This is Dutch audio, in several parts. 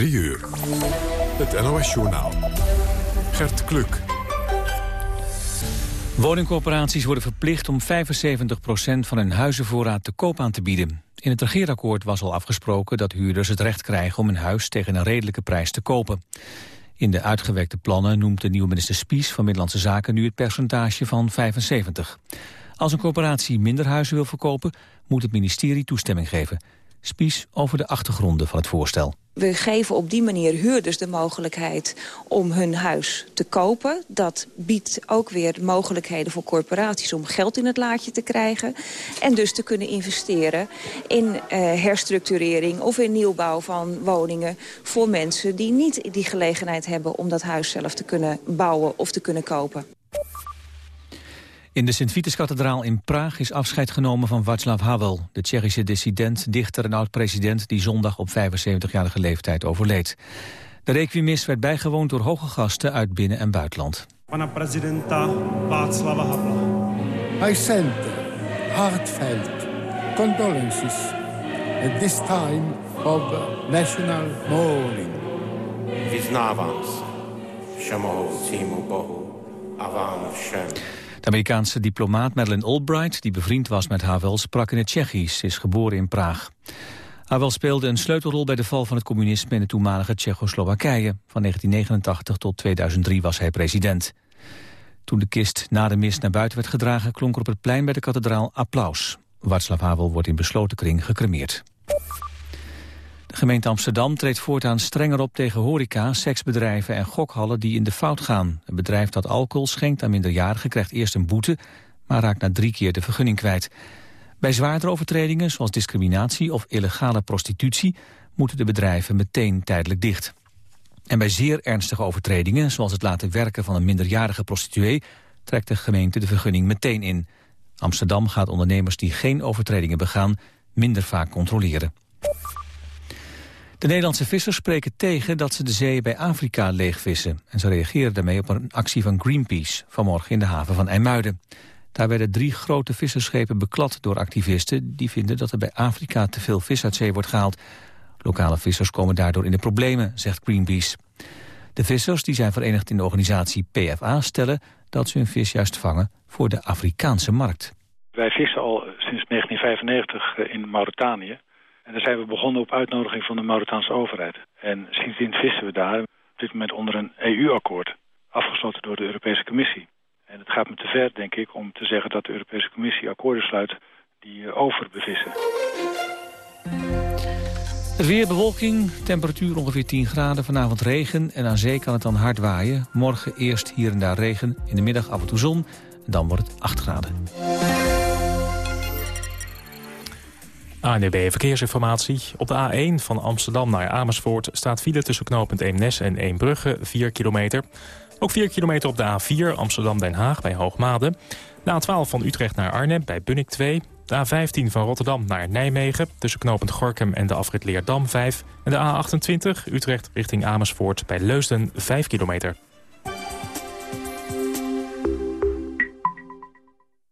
3 uur. Het NOS-journaal. Gert Kluk. Woningcorporaties worden verplicht om 75% van hun huizenvoorraad te koop aan te bieden. In het regeerakkoord was al afgesproken dat huurders het recht krijgen om een huis tegen een redelijke prijs te kopen. In de uitgewerkte plannen noemt de nieuwe minister Spies van Middellandse Zaken nu het percentage van 75. Als een corporatie minder huizen wil verkopen, moet het ministerie toestemming geven. Spies over de achtergronden van het voorstel. We geven op die manier huurders de mogelijkheid om hun huis te kopen. Dat biedt ook weer mogelijkheden voor corporaties om geld in het laadje te krijgen. En dus te kunnen investeren in eh, herstructurering of in nieuwbouw van woningen... voor mensen die niet die gelegenheid hebben om dat huis zelf te kunnen bouwen of te kunnen kopen. In de Sint-Vitus-kathedraal in Praag is afscheid genomen van Václav Havel... de Tsjechische dissident, dichter en oud-president... die zondag op 75-jarige leeftijd overleed. De requiemis werd bijgewoond door hoge gasten uit binnen- en buitenland. Pana prezidenta Václava Havla. I send heartfelt condolences at this time of national mourning. Vyznávám se, mohoucímu Bohu a vám všem de Amerikaanse diplomaat Madeleine Albright, die bevriend was met Havel, sprak in het Tsjechisch, is geboren in Praag. Havel speelde een sleutelrol bij de val van het communisme in het toenmalige Tsjechoslowakije. Van 1989 tot 2003 was hij president. Toen de kist na de mis naar buiten werd gedragen, klonk er op het plein bij de kathedraal applaus. Václav Havel wordt in besloten kring gecremeerd. De gemeente Amsterdam treedt voortaan strenger op tegen horeca, seksbedrijven en gokhallen die in de fout gaan. Een bedrijf dat alcohol schenkt aan minderjarigen krijgt eerst een boete, maar raakt na drie keer de vergunning kwijt. Bij zwaardere overtredingen, zoals discriminatie of illegale prostitutie, moeten de bedrijven meteen tijdelijk dicht. En bij zeer ernstige overtredingen, zoals het laten werken van een minderjarige prostituee, trekt de gemeente de vergunning meteen in. Amsterdam gaat ondernemers die geen overtredingen begaan minder vaak controleren. De Nederlandse vissers spreken tegen dat ze de zee bij Afrika leegvissen. En ze reageren daarmee op een actie van Greenpeace vanmorgen in de haven van IJmuiden. Daar werden drie grote visserschepen beklad door activisten... die vinden dat er bij Afrika te veel vis uit zee wordt gehaald. Lokale vissers komen daardoor in de problemen, zegt Greenpeace. De vissers, die zijn verenigd in de organisatie PFA... stellen dat ze hun vis juist vangen voor de Afrikaanse markt. Wij vissen al sinds 1995 in Mauritanië. En daar zijn we begonnen op uitnodiging van de Mauritaanse overheid. En sindsdien vissen we daar op dit moment onder een EU-akkoord. Afgesloten door de Europese Commissie. En het gaat me te ver, denk ik, om te zeggen dat de Europese Commissie akkoorden sluit die uh, overbevissen. Het weer, bewolking, temperatuur ongeveer 10 graden, vanavond regen en aan zee kan het dan hard waaien. Morgen eerst hier en daar regen, in de middag af en toe zon, dan wordt het 8 graden. ANDB Verkeersinformatie. Op de A1 van Amsterdam naar Amersfoort staat file tussen knooppunt Eemnes en Eembrugge 4 kilometer. Ook 4 kilometer op de A4 Amsterdam-Den Haag bij Hoogmade. De A12 van Utrecht naar Arnhem bij Bunnik 2. De A15 van Rotterdam naar Nijmegen tussen knooppunt Gorkum en de afrit Leerdam 5. En de A28 Utrecht richting Amersfoort bij Leusden 5 kilometer.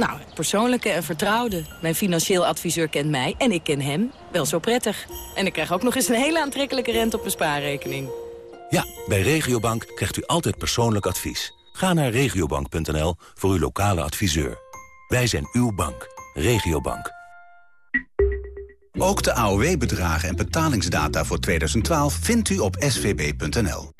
Nou, persoonlijke en vertrouwde. Mijn financieel adviseur kent mij en ik ken hem wel zo prettig. En ik krijg ook nog eens een hele aantrekkelijke rente op mijn spaarrekening. Ja, bij Regiobank krijgt u altijd persoonlijk advies. Ga naar regiobank.nl voor uw lokale adviseur. Wij zijn uw bank. Regiobank. Ook de AOW-bedragen en betalingsdata voor 2012 vindt u op svb.nl.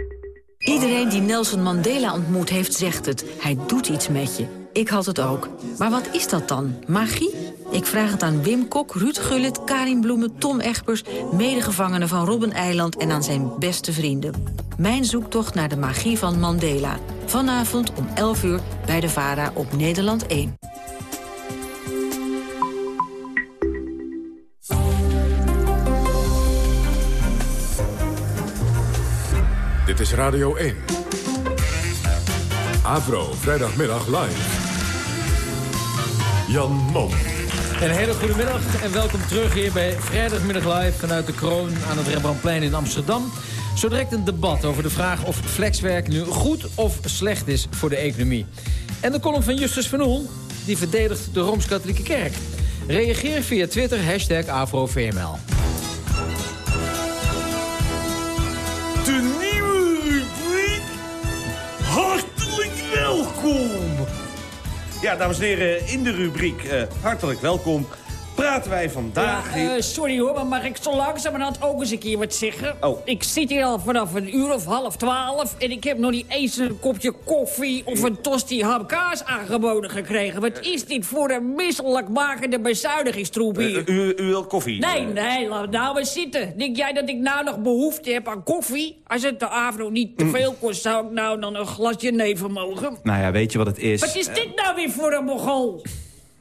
Iedereen die Nelson Mandela ontmoet heeft, zegt het. Hij doet iets met je. Ik had het ook. Maar wat is dat dan? Magie? Ik vraag het aan Wim Kok, Ruud Gullit, Karin Bloemen, Tom Egbers... medegevangenen van Robben Eiland en aan zijn beste vrienden. Mijn zoektocht naar de magie van Mandela. Vanavond om 11 uur bij de VARA op Nederland 1. Dit is Radio 1. Avro, vrijdagmiddag live. Jan Mom. Een hele goede middag en welkom terug hier bij Vrijdagmiddag Live... vanuit de Kroon aan het Rembrandtplein in Amsterdam. Zo direct een debat over de vraag of flexwerk nu goed of slecht is voor de economie. En de column van Justus van Oel, die verdedigt de Rooms-Katholieke Kerk. Reageer via Twitter, hashtag AfroVML. Ja, dames en heren, in de rubriek uh, hartelijk welkom praten wij vandaag... Ja, uh, sorry hoor, maar mag ik zo langzamerhand ook eens een keer wat zeggen? Oh. Ik zit hier al vanaf een uur of half twaalf... en ik heb nog niet eens een kopje koffie of een tosti ham kaas aangeboden gekregen. Wat is dit voor een misselijkmakende bezuinigingstroep hier? Uh, u, u wil koffie? Nee, nee, laat nou eens zitten. Denk jij dat ik nou nog behoefte heb aan koffie? Als het de avro niet te veel kost, zou ik nou dan een glasje neven mogen? Nou ja, weet je wat het is? Wat is dit nou weer voor een mogol?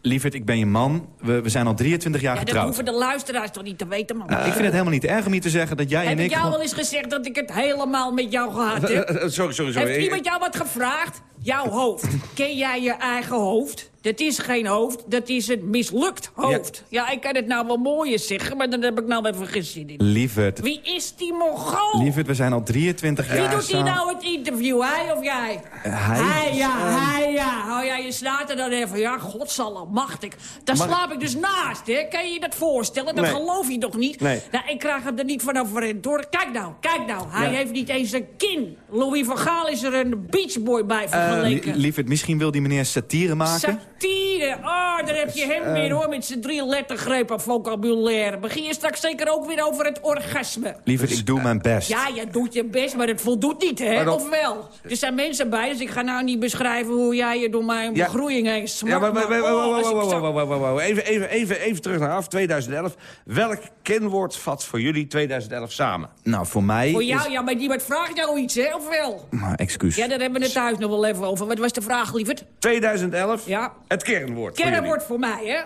Lieverd, ik ben je man. We, we zijn al 23 jaar ja, getrouwd. dat hoeven de luisteraars toch niet te weten, man. Uh, ik vind het helemaal niet erg om je te zeggen dat jij heb en ik... Heb ik jou wel eens gezegd dat ik het helemaal met jou gehad heb? sorry, sorry, sorry. Heeft iemand jou wat gevraagd? Jouw hoofd. Ken jij je eigen hoofd? Dat is geen hoofd, dat is een mislukt hoofd. Ja, ja ik kan het nou wel mooier zeggen, maar dan heb ik nou even geen zin in. Lieverd. Wie is die mongool? Lieverd, we zijn al 23 Wie jaar doet die samen. nou het interview, hij of jij? Uh, hij. Hij, ja, hij, ja. Oh ja, je slaat er dan even. Ja, godsallemachtig. Daar slaap ik dus naast, hè. Kan je je dat voorstellen? Dat Nee. geloof je toch niet? Nee. Nou, ik krijg hem er niet van overeind, hoor. Kijk nou, kijk nou. Hij Ja. heeft niet eens een kin. Louis van Gaal is er een beachboy bij Eh, vergeleken. li- lieverd, misschien wil die meneer satire maken. Satire. Oh, daar heb je hem Eh. weer, hoor, met zijn drie lettergrepen vocabulaire. Begin je straks zeker ook weer over het orgasme. Lieverd, ik doe mijn best. Ja, je doet je best, maar het voldoet niet, hè? Waarom? Of wel? Er zijn mensen bij, dus ik ga nou niet beschrijven... hoe jij je door mijn Ja. begroeiing heen smakt. Ja, maar, oh, zo- even, even, even, even terug naar af, 2011. Welk kenwoord vat voor jullie 2011 samen? Nou, voor mij Voor is... jou, ja, maar niemand vraagt jou iets, hè? Of wel? Maar, excuus. Ja, daar hebben we het thuis nog wel even over. Wat was de vraag, lieverd? 2011, Ja. Het kernwoord Kernwoord voor mij, hè?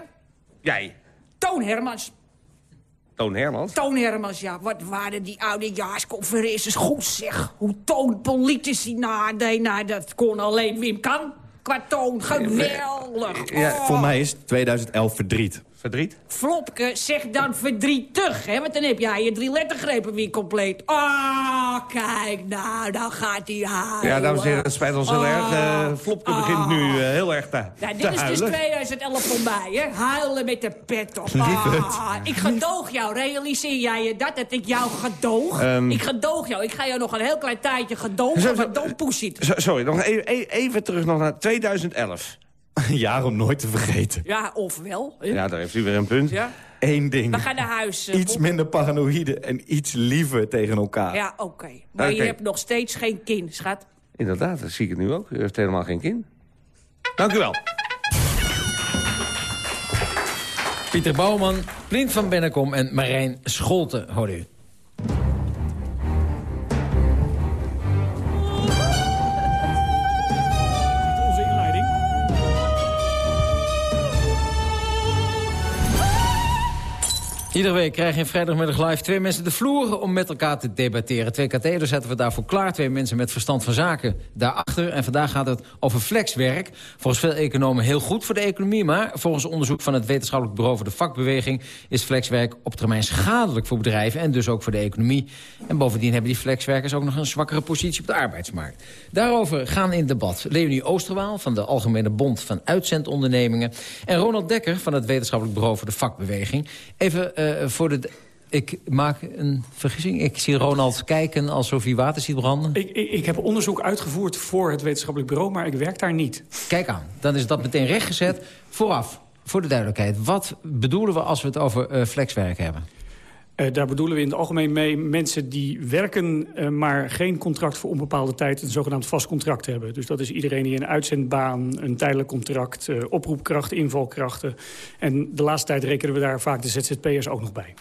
Jij, Toon Hermans. Toon Hermans. Toon Hermans, ja. Wat waren die oudejaarsconferenties goed, zeg. Hoe Toon politici nadeed. Nou, dat kon alleen Wim kan. Qua toon, geweldig. Oh. Voor mij is 2011 verdriet. Verdriet? Flopke, zeg dan verdrietig, hè? Want dan heb jij je drie lettergrepen weer compleet. Ah, kijk, nou, dan gaat hij huilen. Ja, dames en heren, het spijt ons heel erg. Eh Flopke begint nu eh, heel erg te, Ja, te dit is dus huilen. 2011 voor mij, hè? Huilen met de pet op. Ah, ik gedoog jou. Realiseer jij je dat, dat ik jou gedoog? Ehm. Ik gedoog jou. Ik ga jou nog een heel klein tijdje Zo, gedogen, zo. So- Sorry, nog even, even terug nog naar 2011. Een jaar om nooit te vergeten. Ja, ofwel. hè? Ja, daar heeft u weer een punt. Ja? Eén ding. We gaan naar huis. eh, Iets Bob. minder paranoïde en iets liever tegen elkaar. Ja, oké. Maar je hebt nog steeds geen kin, schat. Inderdaad, dat zie ik het nu ook. U heeft helemaal geen kind. Dank u wel. Pieter Bouwman, Plint van Bennekom en Marijn Scholten, hoor u. Iedere week krijgen in vrijdagmiddag live twee mensen de vloer om met elkaar te debatteren. Twee katheders zetten we daarvoor klaar. Twee mensen met verstand van zaken daarachter. En vandaag gaat het over flexwerk. Volgens veel economen heel goed voor de economie. Maar volgens onderzoek van het wetenschappelijk bureau voor de vakbeweging... is flexwerk op termijn schadelijk voor bedrijven en dus ook voor de economie. En bovendien hebben die flexwerkers ook nog een zwakkere positie op de arbeidsmarkt. Daarover gaan in debat Leonie Oosterwaal van de Algemene Bond van Uitzendondernemingen... en Ronald Dekker van het wetenschappelijk bureau voor de vakbeweging. Even eh, voor de... Ik maak een vergissing. Ik zie Ronald kijken alsof hij water ziet branden. Ik, ik, ik heb onderzoek uitgevoerd voor het wetenschappelijk bureau, maar ik werk daar niet. Kijk aan, dan is dat meteen rechtgezet. Vooraf, voor de duidelijkheid. Wat bedoelen we als we het over eh, flexwerk hebben? Uh, daar bedoelen we in het algemeen mee mensen die werken... Uh, maar geen contract voor onbepaalde tijd, een zogenaamd vast contract hebben. Dus dat is iedereen die een uitzendbaan, een tijdelijk contract... Uh, oproepkrachten, invalkrachten. En de laatste tijd rekenen we daar vaak de ZZP'ers ook nog bij.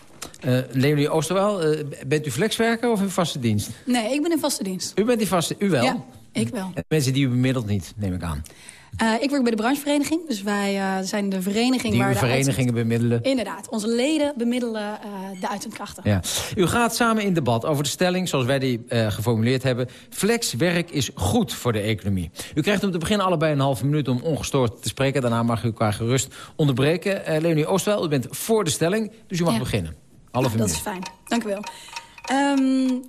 Leonie Oosterwel, bent u flexwerker of in vaste dienst? Nee, ik ben in vaste dienst. U bent in vaste, u wel? Ja, ik wel. mensen die u bemiddelt niet, neem ik aan. Uh, ik werk bij de branchevereniging. Dus wij uh, zijn de vereniging die waar de verenigingen bemiddelen? Inderdaad. Onze leden bemiddelen uh, de uitzendkrachten. Ja. U gaat samen in debat over de stelling, zoals wij die geformuleerd hebben. Flexwerk is goed voor de economie. U krijgt om te beginnen allebei een halve minuut om ongestoord te spreken. Daarna mag u elkaar gerust onderbreken. Leonie Oostwel, u bent voor de stelling, dus u mag ja. beginnen. Half ja, dat is fijn. Dank u wel. Um,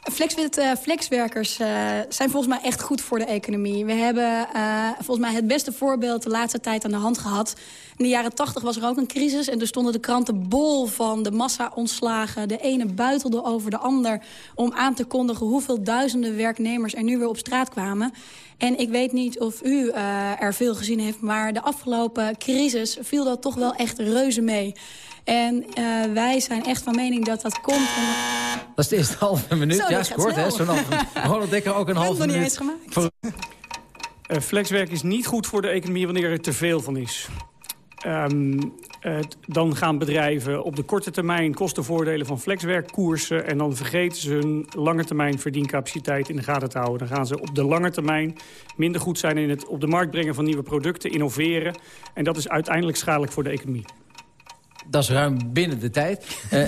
Flex, uh, flexwerkers uh, zijn volgens mij echt goed voor de economie. We hebben uh, volgens mij het beste voorbeeld de laatste tijd aan de hand gehad. In de jaren tachtig was er ook een crisis en er stonden de kranten bol van de massa-ontslagen. De ene buitelde over de ander om aan te kondigen hoeveel duizenden werknemers er nu weer op straat kwamen. En ik weet niet of u er veel gezien heeft, maar de afgelopen crisis viel dat toch wel echt reuze mee. En uh, wij zijn echt van mening dat dat komt... Dat is de eerste halve minuut. Zo, ja, dat scoort, hè? Zo'n halve Ronald Dekker ook een halve minuut. minuut. Eens gemaakt. Voor... Uh, flexwerk is niet goed voor de economie wanneer er te veel van is. Um, uh, dan gaan bedrijven op de korte termijn kostenvoordelen van flexwerk koersen... en dan vergeten ze hun lange termijn verdiencapaciteit in de gaten te houden. Dan gaan ze op de lange termijn minder goed zijn in het op de markt brengen van nieuwe producten, innoveren. En dat is uiteindelijk schadelijk voor de economie. Dat is ruim binnen de tijd. Uh,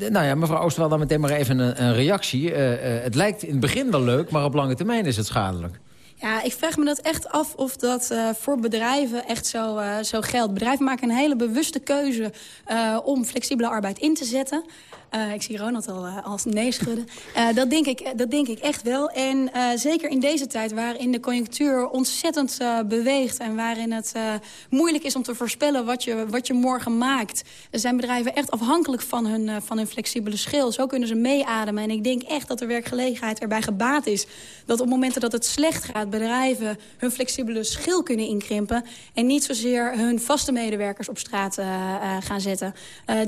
nou ja, mevrouw Oosterwel, dan meteen maar even een, een reactie. Uh, uh, het lijkt in het begin wel leuk, maar op lange termijn is het schadelijk. Ja, ik vraag me dat echt af of dat uh, voor bedrijven echt zo, uh, zo geldt. Bedrijven maken een hele bewuste keuze uh, om flexibele arbeid in te zetten. Uh, ik zie Ronald al uh, als nee schudden. Uh, dat, denk ik, dat denk ik echt wel. En zeker in deze tijd waarin de conjunctuur ontzettend beweegt... en waarin het moeilijk is om te voorspellen wat je, wat je morgen maakt... zijn bedrijven echt afhankelijk van hun, van hun flexibele schil. Zo kunnen ze meeademen. En ik denk echt dat de werkgelegenheid erbij gebaat is... dat op momenten dat het slecht gaat... bedrijven hun flexibele schil kunnen inkrimpen... en niet zozeer hun vaste medewerkers op straat gaan zetten.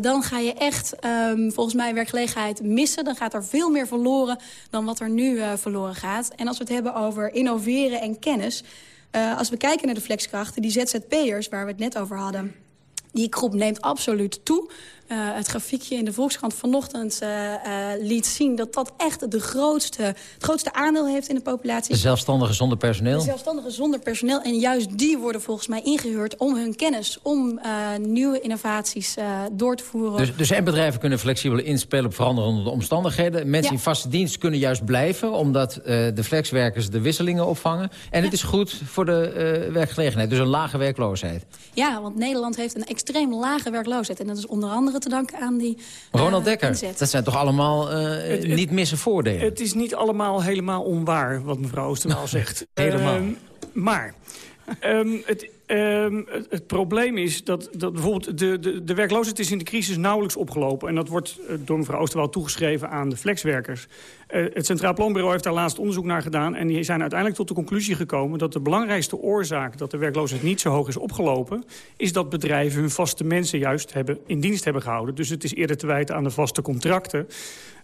dan ga je echt um, volgens mij werkgelegenheid missen. Dan gaat er veel meer verloren dan wat er nu uh, verloren gaat. En als we het hebben over innoveren en kennis... Uh, als we kijken naar de flexkrachten, die ZZP'ers waar we het net over hadden... die groep neemt absoluut toe. Uh, het grafiekje in de Volkskrant vanochtend uh, uh, liet zien... dat dat echt de grootste, het grootste aandeel heeft in de populatie. De zelfstandigen zonder personeel? De zelfstandigen zonder personeel. En juist die worden volgens mij ingehuurd om hun kennis... om nieuwe innovaties door te voeren. Dus, dus en bedrijven kunnen flexibel inspelen op veranderende omstandigheden. Mensen Ja. in vaste dienst kunnen juist blijven... omdat de flexwerkers de wisselingen opvangen. En het is goed voor de werkgelegenheid. Dus een lage werkloosheid. Ja, want Nederland heeft een extreem lage werkloosheid. En dat is onder andere te danken aan die uh, Ronald Dekker, inzet. dat zijn toch allemaal uh, het, het, niet missen voordelen? Het is niet allemaal helemaal onwaar wat mevrouw Oosterwaal zegt. helemaal. Uh, maar um, het, um, het, probleem is dat, dat bijvoorbeeld de, de, de werkloosheid is in de crisis nauwelijks opgelopen. En dat wordt uh, door mevrouw Oosterwaal toegeschreven aan de flexwerkers. Uh, het Centraal Planbureau heeft daar laatst onderzoek naar gedaan. En die zijn uiteindelijk tot de conclusie gekomen dat de belangrijkste oorzaak dat de werkloosheid niet zo hoog is opgelopen, is dat bedrijven hun vaste mensen juist hebben, in dienst hebben gehouden. Dus het is eerder te wijten aan de vaste contracten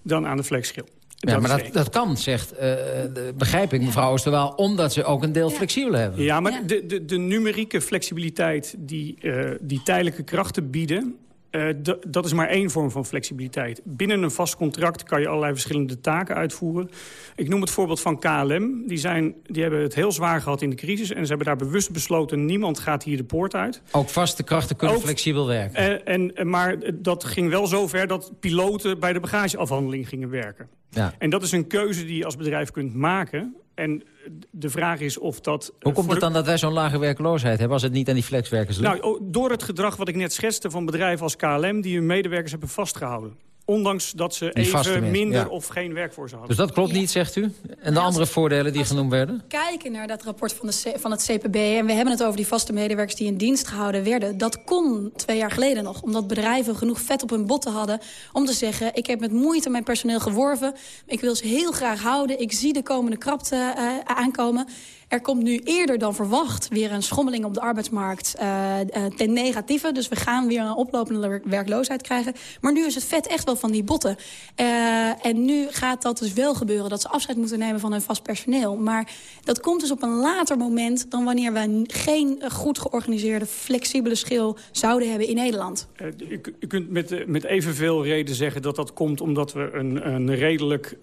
dan aan de flexschil. Ja, maar dat, dat kan, zegt, uh, de, begrijp ik mevrouw Oosterwaal... omdat ze ook een deel ja. flexibel hebben. Ja, maar ja. De, de, de numerieke flexibiliteit die, uh, die tijdelijke krachten bieden... Uh, dat is maar één vorm van flexibiliteit. Binnen een vast contract kan je allerlei verschillende taken uitvoeren. Ik noem het voorbeeld van KLM. Die, zijn, die hebben het heel zwaar gehad in de crisis... en ze hebben daar bewust besloten... niemand gaat hier de poort uit. Ook vaste krachten kunnen Ook, flexibel werken. Uh, en, maar dat ging wel zo ver dat piloten bij de bagageafhandeling gingen werken. Ja. En dat is een keuze die je als bedrijf kunt maken... En de vraag is of dat... Hoe komt het dan dat wij zo'n lage werkloosheid hebben... als het niet aan die flexwerkers ligt? Nou, door het gedrag wat ik net schetste van bedrijven als KLM... die hun medewerkers hebben vastgehouden. Ondanks dat ze die even minder ja. of geen werk voor ze hadden. Dus dat klopt ja. niet, zegt u? En de andere voordelen die genoemd werden? kijken naar dat rapport van, de, van het CPB... en we hebben het over die vaste medewerkers die in dienst gehouden werden... dat kon twee jaar geleden nog, omdat bedrijven genoeg vet op hun botten hadden... om te zeggen, ik heb met moeite mijn personeel geworven... ik wil ze heel graag houden, ik zie de komende krapte uh, aankomen... Er komt nu eerder dan verwacht weer een schommeling op de arbeidsmarkt uh, uh, ten negatieve. Dus we gaan weer een oplopende werkloosheid krijgen. Maar nu is het vet echt wel van die botten. Uh, en nu gaat dat dus wel gebeuren, dat ze afscheid moeten nemen van hun vast personeel. Maar dat komt dus op een later moment dan wanneer we geen goed georganiseerde, flexibele schil zouden hebben in Nederland. U, u kunt met, met evenveel reden zeggen dat dat komt omdat we een, een redelijk,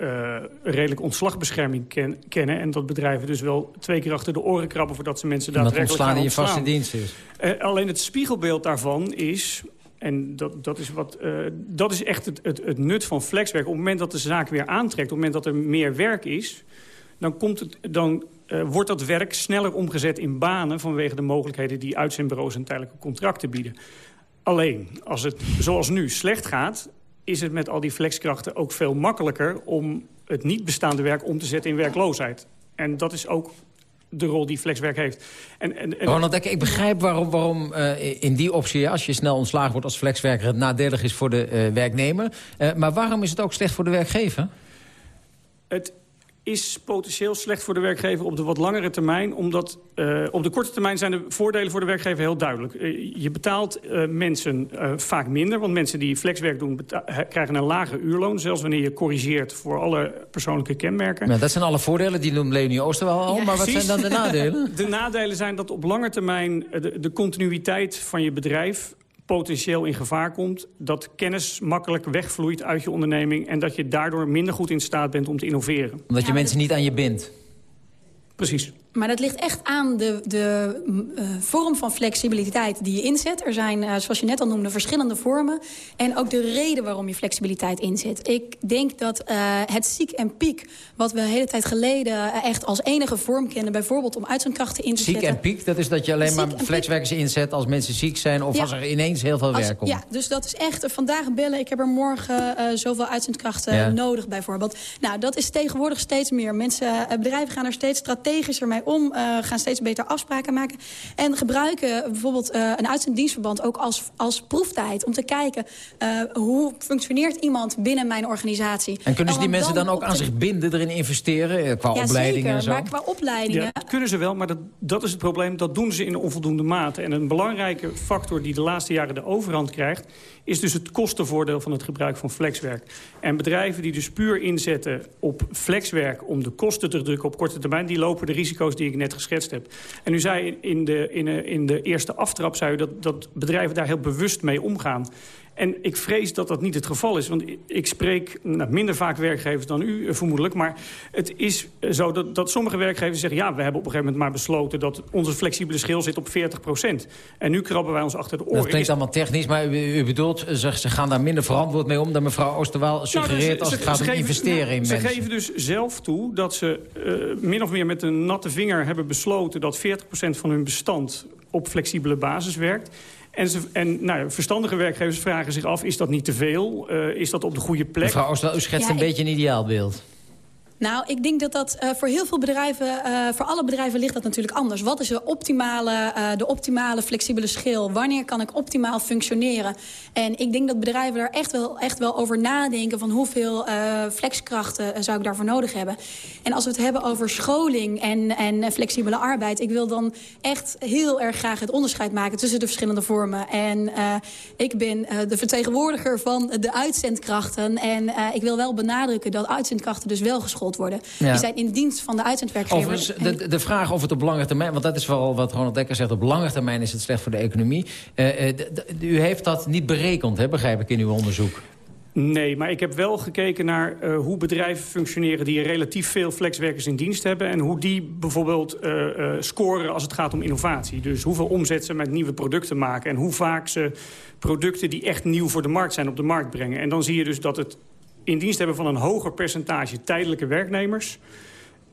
redelijk ontslagbescherming ken, kennen. En dat bedrijven dus wel twee keer achter de oren krabben... voordat ze mensen daadwerkelijk ontslaan gaan je vaste dienst is. Uh, alleen het spiegelbeeld daarvan is... En dat, dat, is, wat, uh, dat is echt het, het, het, nut van flexwerk. Op het moment dat de zaak weer aantrekt, op het moment dat er meer werk is... dan, komt het, dan uh, wordt dat werk sneller omgezet in banen... vanwege de mogelijkheden die uitzendbureaus en tijdelijke contracten bieden. Alleen, als het zoals nu slecht gaat... is het met al die flexkrachten ook veel makkelijker... om het niet bestaande werk om te zetten in werkloosheid. En dat is ook de rol die flexwerk heeft. En, en, en... Ronald Dekker, ik begrijp waarom, waarom uh, in die optie... als je snel ontslagen wordt als flexwerker... het nadelig is voor de uh, werknemer. Uh, maar waarom is het ook slecht voor de werkgever? Het is potentieel slecht voor de werkgever op de wat langere termijn. Omdat uh, op de korte termijn zijn de voordelen voor de werkgever heel duidelijk. Uh, je betaalt uh, mensen vaak minder. Want mensen die flexwerk doen krijgen een lager uurloon. Zelfs wanneer je corrigeert voor alle persoonlijke kenmerken. Nou, dat zijn alle voordelen, die noemt Leonie Oosterwel al. Ja, maar wat zijn dan de nadelen? De nadelen zijn dat op lange termijn de, de continuïteit van je bedrijf potentieel in gevaar komt... dat kennis makkelijk wegvloeit uit je onderneming... en dat je daardoor minder goed in staat bent om te innoveren. Omdat je mensen niet aan je bindt. Precies. Maar dat ligt echt aan de, de uh, vorm van flexibiliteit die je inzet. Er zijn, uh, zoals je net al noemde, verschillende vormen. En ook de reden waarom je flexibiliteit inzet. Ik denk dat uh, het ziek en piek, wat we een hele tijd geleden... echt als enige vorm kennen, bijvoorbeeld om uitzendkrachten in te ziek zetten. Ziek en piek, dat is dat je alleen ziek maar flexwerkers inzet als mensen ziek zijn... of ja. als er ineens heel veel als, werk komt. Ja, dus dat is echt vandaag bellen. Ik heb er morgen zoveel uitzendkrachten ja. nodig, bijvoorbeeld. Nou, dat is tegenwoordig steeds meer. Mensen, bedrijven gaan er steeds strategischer mee om, uh, gaan steeds beter afspraken maken. En gebruiken bijvoorbeeld uh, een uitzenddienstverband ook als, als proeftijd. Om te kijken uh, hoe functioneert iemand binnen mijn organisatie. En kunnen ze die mensen dan, dan ook aan zich binden, erin investeren? Qua ja, opleidingen zeker, en zo? maar qua opleidingen... Ja, dat kunnen ze wel, maar dat, dat is het probleem. Dat doen ze in onvoldoende mate. En een belangrijke factor die de laatste jaren de overhand krijgt... is dus het kostenvoordeel van het gebruik van flexwerk. En bedrijven die dus puur inzetten op flexwerk... om de kosten te drukken op korte termijn... die lopen de risico's die ik net geschetst heb. En u zei in de, in de, in de eerste aftrap zei u dat, dat bedrijven daar heel bewust mee omgaan. En ik vrees dat dat niet het geval is. Want ik spreek nou, minder vaak werkgevers dan u, uh, vermoedelijk. Maar het is zo dat, dat sommige werkgevers zeggen... ja, we hebben op een gegeven moment maar besloten... dat onze flexibele schil zit op 40 procent. En nu krabben wij ons achter de oren. Dat klinkt allemaal technisch, maar u, u bedoelt... Ze, ze gaan daar minder verantwoord mee om... dan mevrouw Oosterwaal suggereert nou, dus, als het gaat om investeren in ze mensen. Ze geven dus zelf toe dat ze uh, min of meer met een natte vinger hebben besloten... dat 40 procent van hun bestand op flexibele basis werkt. En, ze, en nou, verstandige werkgevers vragen zich af, is dat niet te veel? Uh, is dat op de goede plek? Mevrouw Oosterwel, u schetst Ja, een ik- beetje een ideaalbeeld. Nou, ik denk dat dat eh, voor heel veel bedrijven, eh, voor alle bedrijven ligt dat natuurlijk anders. Wat is de optimale, eh, de optimale flexibele schil? Wanneer kan ik optimaal functioneren? En ik denk dat bedrijven daar echt wel, echt wel over nadenken van hoeveel flexkrachten zou ik daarvoor nodig hebben. En als we het hebben over scholing en, en flexibele arbeid, ik wil dan echt heel erg graag het onderscheid maken tussen de verschillende vormen. En ik ben de vertegenwoordiger van de uitzendkrachten. En ik wil wel benadrukken dat uitzendkrachten dus wel geschoold worden. Ja. Die zijn in dienst van de uitzendwerkgever. Overigens, de, de vraag of het op lange termijn... want dat is vooral wat Ronald Dekker zegt... op lange termijn is het slecht voor de economie. Eh, eh, u heeft dat niet berekend, hè, begrijp ik, in uw onderzoek. Nee, maar ik heb wel gekeken naar uh, hoe bedrijven functioneren... die relatief veel flexwerkers in dienst hebben... en hoe die bijvoorbeeld uh, uh, scoren als het gaat om innovatie. Dus hoeveel omzet ze met nieuwe producten maken... en hoe vaak ze producten die echt nieuw voor de markt zijn op de markt brengen. En dan zie je dus dat het in dienst hebben van een hoger percentage tijdelijke werknemers...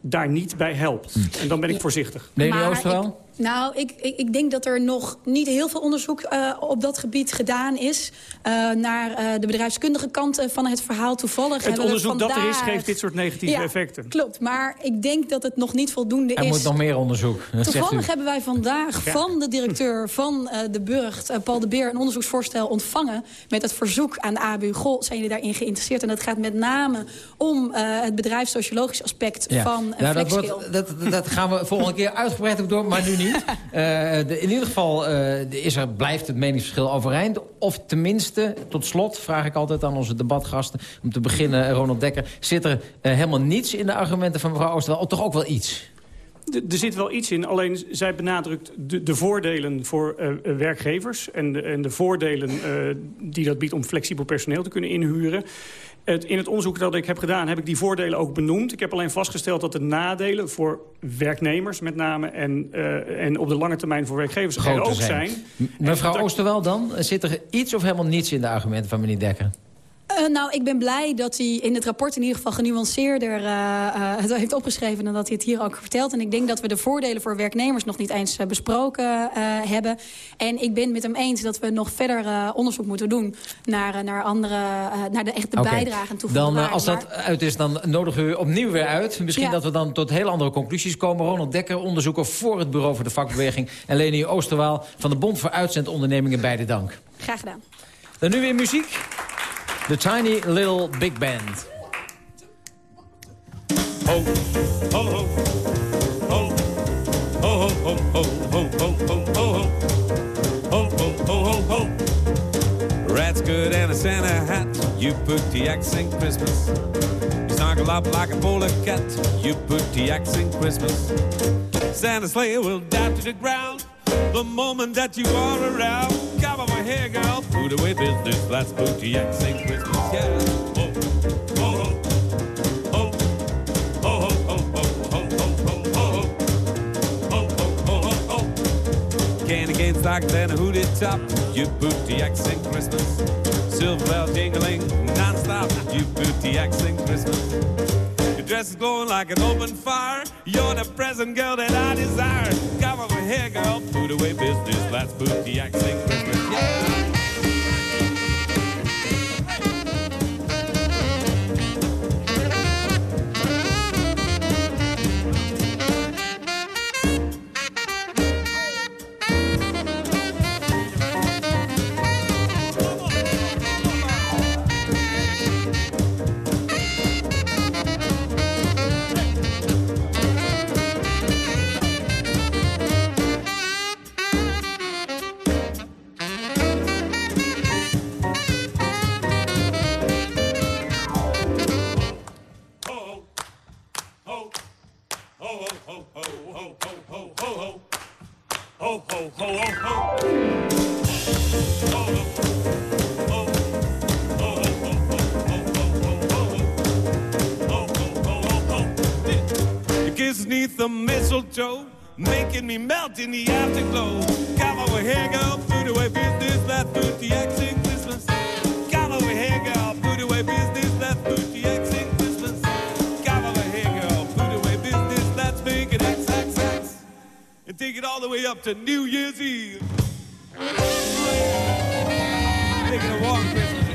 daar niet bij helpt. En dan ben ik voorzichtig. Nee, Maar Oosterwel? Nou, ik, ik, ik, denk dat er nog niet heel veel onderzoek uh, op dat gebied gedaan is. Uh, naar uh, de bedrijfskundige kant van het verhaal. Toevallig het onderzoek vandaag... dat er is geeft dit soort negatieve ja, effecten. Klopt, maar ik denk dat het nog niet voldoende er is. Er moet nog meer onderzoek. Toevallig hebben wij vandaag ja. van de directeur van de Burgt, Paul de Beer... een onderzoeksvoorstel ontvangen met het verzoek aan de ABU. Goh, zijn jullie daarin geïnteresseerd? En dat gaat met name om het bedrijfssociologisch aspect ja. van nou, dat, wordt, dat, dat gaan we volgende keer uitgebreid op door, maar nu niet. De, in ieder geval uh, is er, blijft het meningsverschil overeind. Of tenminste, tot slot vraag ik altijd aan onze debatgasten... om te beginnen, Ronald Dekker... zit er uh, helemaal niets in de argumenten van mevrouw Oosterwel... of toch ook wel iets? Er zit wel iets in, alleen zij benadrukt de, de voordelen voor werkgevers... en de, en de voordelen die dat biedt om flexibel personeel te kunnen inhuren. Het, in het onderzoek dat ik heb gedaan, heb ik die voordelen ook benoemd. Ik heb alleen vastgesteld dat de nadelen voor werknemers met name... en, uh, en op de lange termijn voor werkgevers er ook zijn. zijn. Mevrouw Oosterwel dan, zit er iets of helemaal niets in de argumenten van meneer Dekker? Uh, nou, ik ben blij dat hij in het rapport in ieder geval genuanceerder uh, uh, het heeft opgeschreven... en dat hij het hier ook vertelt. En ik denk dat we de voordelen voor werknemers nog niet eens besproken hebben. En ik ben met hem eens dat we nog verder onderzoek moeten doen... naar, naar, andere, naar de echte okay. bijdrage en toevoegde Dan, Als dat uit is, dan nodigen we u opnieuw weer uit. Misschien ja. dat we dan tot heel andere conclusies komen. Ronald Dekker, onderzoeker voor het Bureau voor de Vakbeweging... en Leni Oosterwaal van de Bond voor Uitzendondernemingen. Beide dank. Graag gedaan. Dan nu weer muziek. The Tiny Little Big Band. Ho, ho, ho. Rat's good and a Santa hat. You put the axe in Christmas. You snuggle up like a polar cat. You put the axe in Christmas. Santa's sleigh will dive to the ground the moment that you are around here, girl. Food away business. That's booty X St. Christmas. Yeah. Oh, oh, oh. Oh, oh, oh, oh, oh, oh, oh, oh. Oh, oh, oh, oh, oh. Then a hooded top. You booty X Christmas. Silver bell jingling non-stop. You booty X Christmas. Dress is glowing like an open fire. You're the present girl that I desire. Come over here, girl. Put away business. Let's put the axe Christmas. Yeah. Mistletoe, making me melt in the afterglow. Come over here, girl, put away business, let's put the X Christmas. Come over here, girl, put away business, let's put the X Christmas. Come over here, girl, put away business, let's make it XXX. And take it all the way up to New Year's Eve. Taking a walk, Christmas.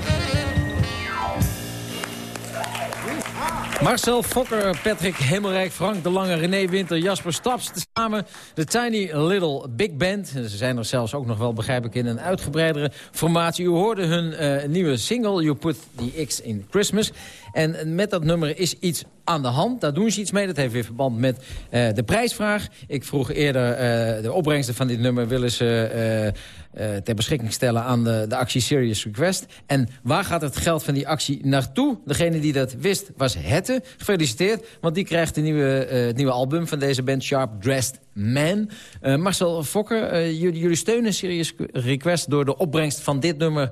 Marcel Fokker, Patrick Hemelrijk, Frank de Lange, René Winter, Jasper Staps. Samen de Tiny Little Big Band. Ze zijn er zelfs ook nog wel, begrijp ik, in een uitgebreidere formatie. U hoorde hun uh, nieuwe single, You Put the X in Christmas. En met dat nummer is iets aan de hand. Daar doen ze iets mee. Dat heeft weer verband met uh, de prijsvraag. Ik vroeg eerder uh, de opbrengsten van dit nummer... willen ze uh, ter beschikking stellen aan de, de actie Serious Request. En waar gaat het geld van die actie naartoe? Degene die dat wist was Hette. Gefeliciteerd, want die krijgt de nieuwe, het nieuwe album van deze band... Sharp Dressed Man. Uh, Marcel Fokker, jullie, jullie, steunen Serious Request... door de opbrengst van dit nummer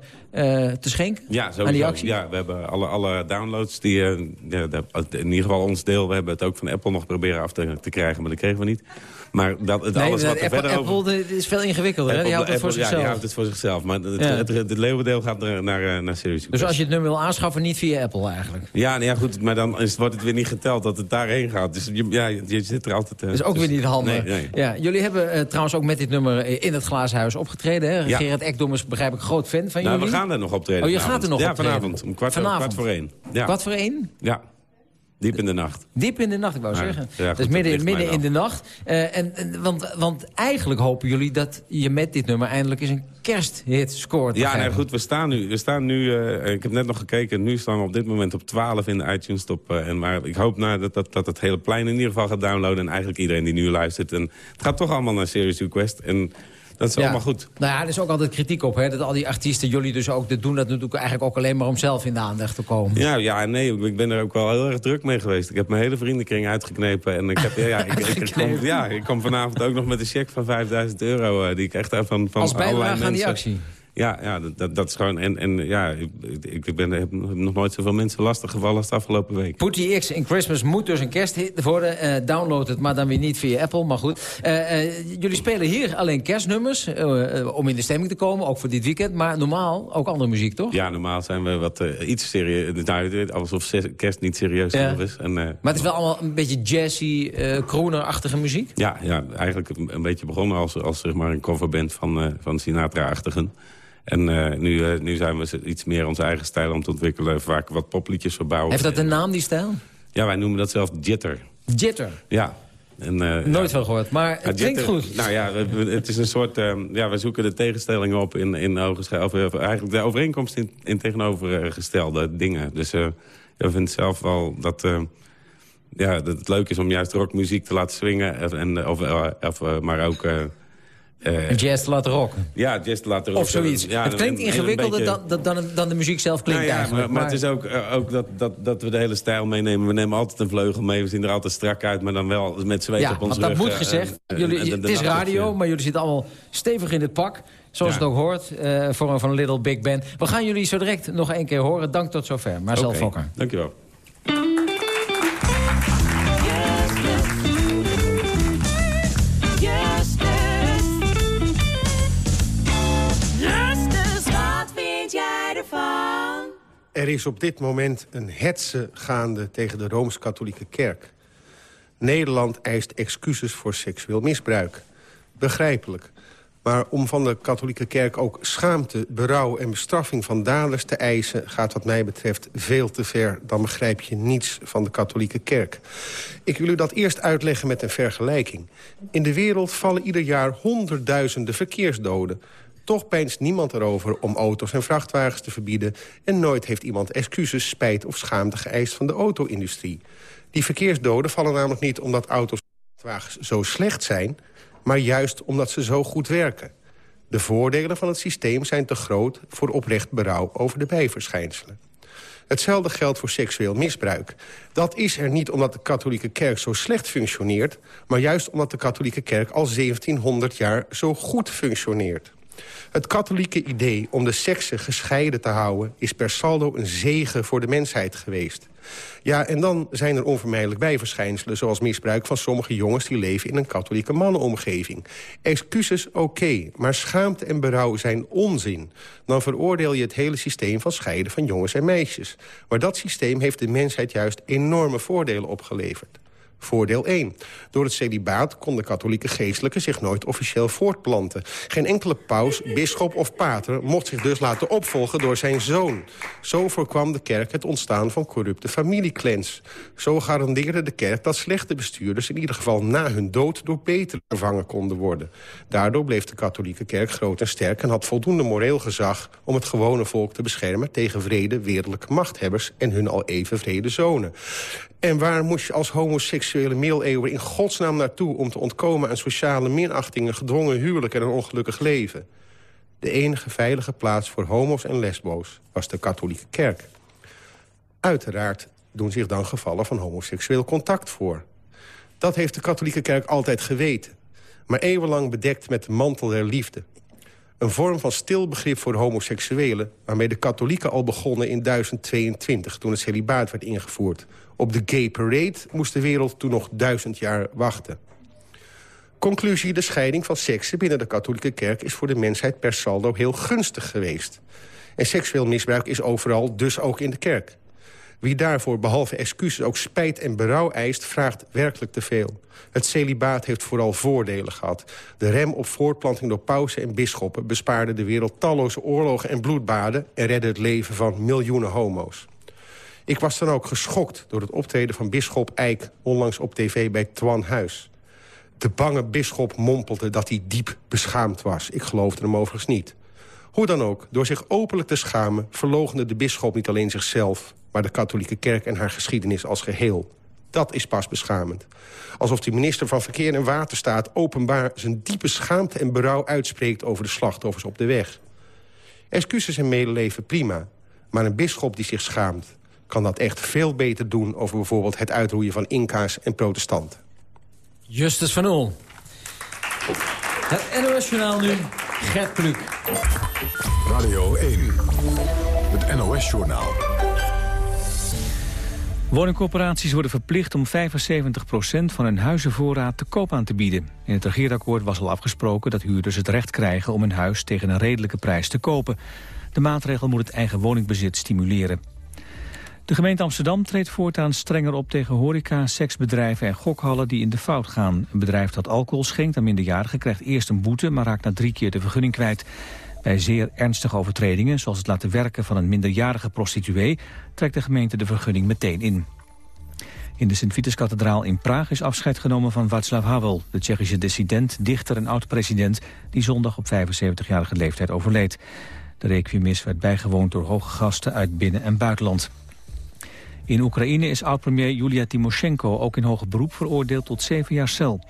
te schenken ja, aan die actie? Ja, we hebben alle, alle downloads, die, ja, in ieder geval ons deel... we hebben het ook van Apple nog proberen af te, te krijgen, maar dat kregen we niet. Maar dat, het, nee, alles wat Apple, er verder Apple over... is veel ingewikkelder, Apple, hè? Die houdt het Apple, voor ja, zichzelf. die houdt het voor zichzelf. Maar het, Ja. het, het, het leeuwendeel gaat naar, naar, naar Serious Request. Dus als je het nummer wil aanschaffen, niet via Apple eigenlijk? Ja, nou ja, goed, maar dan is, wordt het weer niet geteld dat het daarheen gaat. Dus je, ja, je, zit er altijd... Uh, Dat is ook weer niet handig. Nee, Nee. Ja, jullie hebben eh, trouwens ook met dit nummer eh, in het Glazen Huis opgetreden. Hè? Ja. Gerard Ekdom is, begrijp ik, groot fan van Nou, jullie. we gaan er nog optreden Oh, je vanavond. gaat er nog Ja, optreden? vanavond. Om kwart, Vanavond? kwart voor één. Ja. Kwart voor één? Ja. Diep in de nacht. Diep in de nacht, ik wou Ja, zeggen. ja, goed, dus midden, midden in de nacht. Eh, en, en- want, want eigenlijk hopen jullie dat je met dit nummer eindelijk eens een kersthit scoort. Ja, nee, goed, we staan nu. We staan nu eh, ik heb net nog gekeken, nu staan we op dit moment op 12 in de iTunes Top. eh, en maar ik hoop nou, dat, dat, dat het hele plein in ieder geval gaat downloaden. En eigenlijk iedereen die nu luistert. En het gaat toch allemaal naar Serious Request. En dat is Ja. allemaal goed. Nou ja, er is ook altijd kritiek op, hè, dat al die artiesten, jullie dus ook, dat doen dat natuurlijk eigenlijk ook alleen maar om zelf in de aandacht te komen. Ja, ja, nee, ik ben er ook wel heel erg druk mee geweest. Ik heb mijn hele vriendenkring uitgeknepen. En ik, heb, ja, ja, ik, ik, ik kom, ja, ik kom vanavond ook nog met een cheque van 5000 euro. eh, die ik echt van, van Als bijdrage aan die actie. Ja, ja dat- dat, is gewoon... En, en ja, ik, ik ben, heb nog nooit zoveel mensen lastig gevallen als de afgelopen week. Putty X in Christmas moet dus een kersthit worden. Eh, download het, maar dan weer niet via Apple. Maar goed, Eh, eh, jullie spelen hier alleen kerstnummers om in de stemming te komen. Ook voor dit weekend. Maar normaal ook andere muziek, toch? Ja, normaal zijn we wat iets serieus. Nou, alsof kerst niet serieus Ja. is. En, Maar het is wel allemaal een beetje jazzy, crooner-achtige muziek. ja, ja, eigenlijk een, beetje begonnen als, als zeg maar een coverband van, van Sinatra-achtigen. En eh, nu, eh, nu zijn we iets meer onze eigen stijl om te ontwikkelen. Vaak wat popliedjes verbouwen. Heeft dat een naam, die stijl? Ja, wij noemen dat zelf jitter. Jitter. Ja. En, eh, Nooit ja. van gehoord, maar het Ja, klinkt jitter- goed. Nou ja, we- we- het is een soort... ja, we zoeken de tegenstellingen op in, in of, Eigenlijk de overeenkomst in, in tegenovergestelde dingen. Dus eh ik vind zelf wel dat... ja, dat het leuk is om juist rockmuziek te laten swingen. En, of, of, maar ook... eh, jazz te laten rocken. ja, jazz te laten rocken. Of zoiets. Ja, het klinkt ingewikkelder beetje- dan, dan, dan, de muziek zelf klinkt nou ja, eigenlijk. Maar, maar het is ook, eh, ook dat, dat, dat we de hele stijl meenemen. We nemen altijd een vleugel mee. We zien er altijd strak uit, maar dan wel met zweet ja, op ons want dat rug, moet eh, gezegd. en- Jullie, en de- de het is radio, maar jullie zitten allemaal stevig in het pak. Zoals Ja. het ook hoort, voor een van Little Big Band. We gaan jullie zo direct nog één keer horen. Dank tot zover. Marcel Oké, Fokker. Dankjewel. Er is op dit moment een hetze gaande tegen de Rooms-Katholieke Kerk. Nederland eist excuses voor seksueel misbruik. Begrijpelijk. Maar om van de katholieke kerk ook schaamte, berouw en bestraffing van daders te eisen... gaat wat mij betreft veel te ver. Dan begrijp je niets van de katholieke kerk. Ik wil u dat eerst uitleggen met een vergelijking. In de wereld vallen ieder jaar honderdduizenden verkeersdoden. Toch pijnst niemand erover om auto's en vrachtwagens te verbieden... en nooit heeft iemand excuses, spijt of schaamte geëist van de auto-industrie. Die verkeersdoden vallen namelijk niet omdat auto's en vrachtwagens zo slecht zijn... maar juist omdat ze zo goed werken. De voordelen van het systeem zijn te groot voor oprecht berouw over de bijverschijnselen. Hetzelfde geldt voor seksueel misbruik. Dat is er niet omdat de katholieke kerk zo slecht functioneert... maar juist omdat de katholieke kerk al 1700 jaar zo goed functioneert. Het katholieke idee om de seksen gescheiden te houden... is per saldo een zegen voor de mensheid geweest. Ja, en dan zijn er onvermijdelijk bijverschijnselen... zoals misbruik van sommige jongens die leven in een katholieke mannenomgeving. Excuses oké, maar schaamte en berouw zijn onzin. Dan veroordeel je het hele systeem van scheiden van jongens en meisjes. Maar dat systeem heeft de mensheid juist enorme voordelen opgeleverd. Voordeel 1. Door het celibaat kon de katholieke geestelijke zich nooit officieel voortplanten. Geen enkele paus, bisschop of pater mocht zich dus laten opvolgen door zijn zoon. Zo voorkwam de kerk het ontstaan van corrupte familieclans. Zo garandeerde de kerk dat slechte bestuurders in ieder geval na hun dood door beter vervangen konden worden. Daardoor bleef de katholieke kerk groot en sterk en had voldoende moreel gezag om het gewone volk te beschermen tegen vrede wereldlijke machthebbers en hun al even vrede zonen. En waar moest je als homoseksuele middeleeuwen in godsnaam naartoe... om te ontkomen aan sociale minachting, een gedwongen huwelijk en een ongelukkig leven? De enige veilige plaats voor homo's en lesbo's was de katholieke kerk. Uiteraard doen zich dan gevallen van homoseksueel contact voor. Dat heeft de katholieke kerk altijd geweten. Maar eeuwenlang bedekt met de mantel der liefde. Een vorm van stil begrip voor homoseksuelen... waarmee de katholieken al begonnen in 1022, toen het celibaat werd ingevoerd. Op de Gay Parade moest de wereld toen nog duizend jaar wachten. Conclusie, de scheiding van seksen binnen de katholieke kerk... is voor de mensheid per saldo heel gunstig geweest. En seksueel misbruik is overal, dus ook in de kerk. Wie daarvoor behalve excuses ook spijt en berouw eist... vraagt werkelijk te veel. Het celibaat heeft vooral voordelen gehad. De rem op voortplanting door pausen en bisschoppen... bespaarde de wereld talloze oorlogen en bloedbaden... en redde het leven van miljoenen homo's. Ik was dan ook geschokt door het optreden van bisschop Eijk... onlangs op tv bij Twan Huis. De bange bisschop mompelde dat hij diep beschaamd was. Ik geloofde hem overigens niet. Hoe dan ook, door zich openlijk te schamen... verlogende de bisschop niet alleen zichzelf... maar de katholieke kerk en haar geschiedenis als geheel. Dat is pas beschamend. Alsof de minister van Verkeer en Waterstaat openbaar zijn diepe schaamte en berouw uitspreekt over de slachtoffers op de weg. Excuses en medeleven prima, maar een bisschop die zich schaamt... kan dat echt veel beter doen over bijvoorbeeld het uitroeien van inca's en protestanten. Justus van Oel. Het NOS Journaal nu, Gert Kluk. Radio 1, het NOS-journaal. Woningcorporaties worden verplicht om 75% van hun huizenvoorraad te koop aan te bieden. In het regeerakkoord was al afgesproken dat huurders het recht krijgen om hun huis tegen een redelijke prijs te kopen. De maatregel moet het eigen woningbezit stimuleren. De gemeente Amsterdam treedt voortaan strenger op tegen horeca, seksbedrijven en gokhallen die in de fout gaan. Een bedrijf dat alcohol schenkt aan minderjarigen krijgt eerst een boete, maar raakt na drie keer de vergunning kwijt. Bij zeer ernstige overtredingen, zoals het laten werken van een minderjarige prostituee, trekt de gemeente de vergunning meteen in. In de Sint-Vitus-kathedraal in Praag is afscheid genomen van Václav Havel, de Tsjechische dissident, dichter en oud-president, die zondag op 75-jarige leeftijd overleed. De requiemis werd bijgewoond door hoge gasten uit binnen- en buitenland. In Oekraïne is oud-premier Julia Timoshenko ook in hoger beroep veroordeeld tot zeven jaar cel.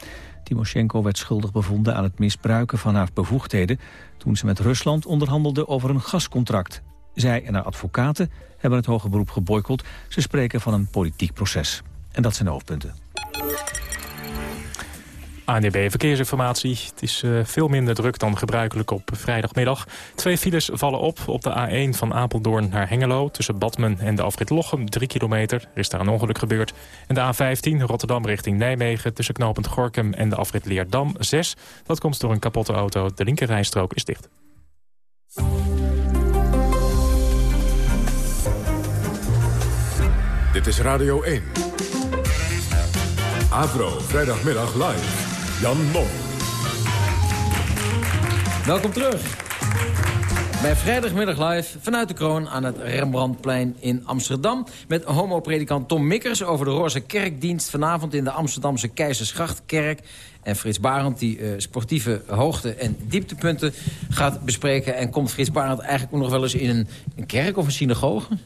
Timoshenko werd schuldig bevonden aan het misbruiken van haar bevoegdheden... toen ze met Rusland onderhandelde over een gascontract. Zij en haar advocaten hebben het hoger beroep geboycott. Ze spreken van een politiek proces. En dat zijn de hoofdpunten. ANDB Verkeersinformatie. Het is uh, veel minder druk dan gebruikelijk op vrijdagmiddag. Twee files vallen op op de A1 van Apeldoorn naar Hengelo... tussen Badmen en de afrit Lochem, 3 kilometer. Er is daar een ongeluk gebeurd. En de A15 Rotterdam richting Nijmegen... tussen knooppunt Gorkum en de afrit Leerdam, 6. Dat komt door een kapotte auto. De linkerrijstrook is dicht. Dit is Radio 1. Avro, vrijdagmiddag live. Jan Mom. Welkom terug. Bij vrijdagmiddag live vanuit de kroon aan het Rembrandtplein in Amsterdam... met homopredikant Tom Mikkers over de Roze Kerkdienst... vanavond in de Amsterdamse Keizersgrachtkerk. En Frits Barend die uh, sportieve hoogte- en dieptepunten gaat bespreken. En komt Frits Barend eigenlijk ook nog wel eens in een, een kerk of een synagoge?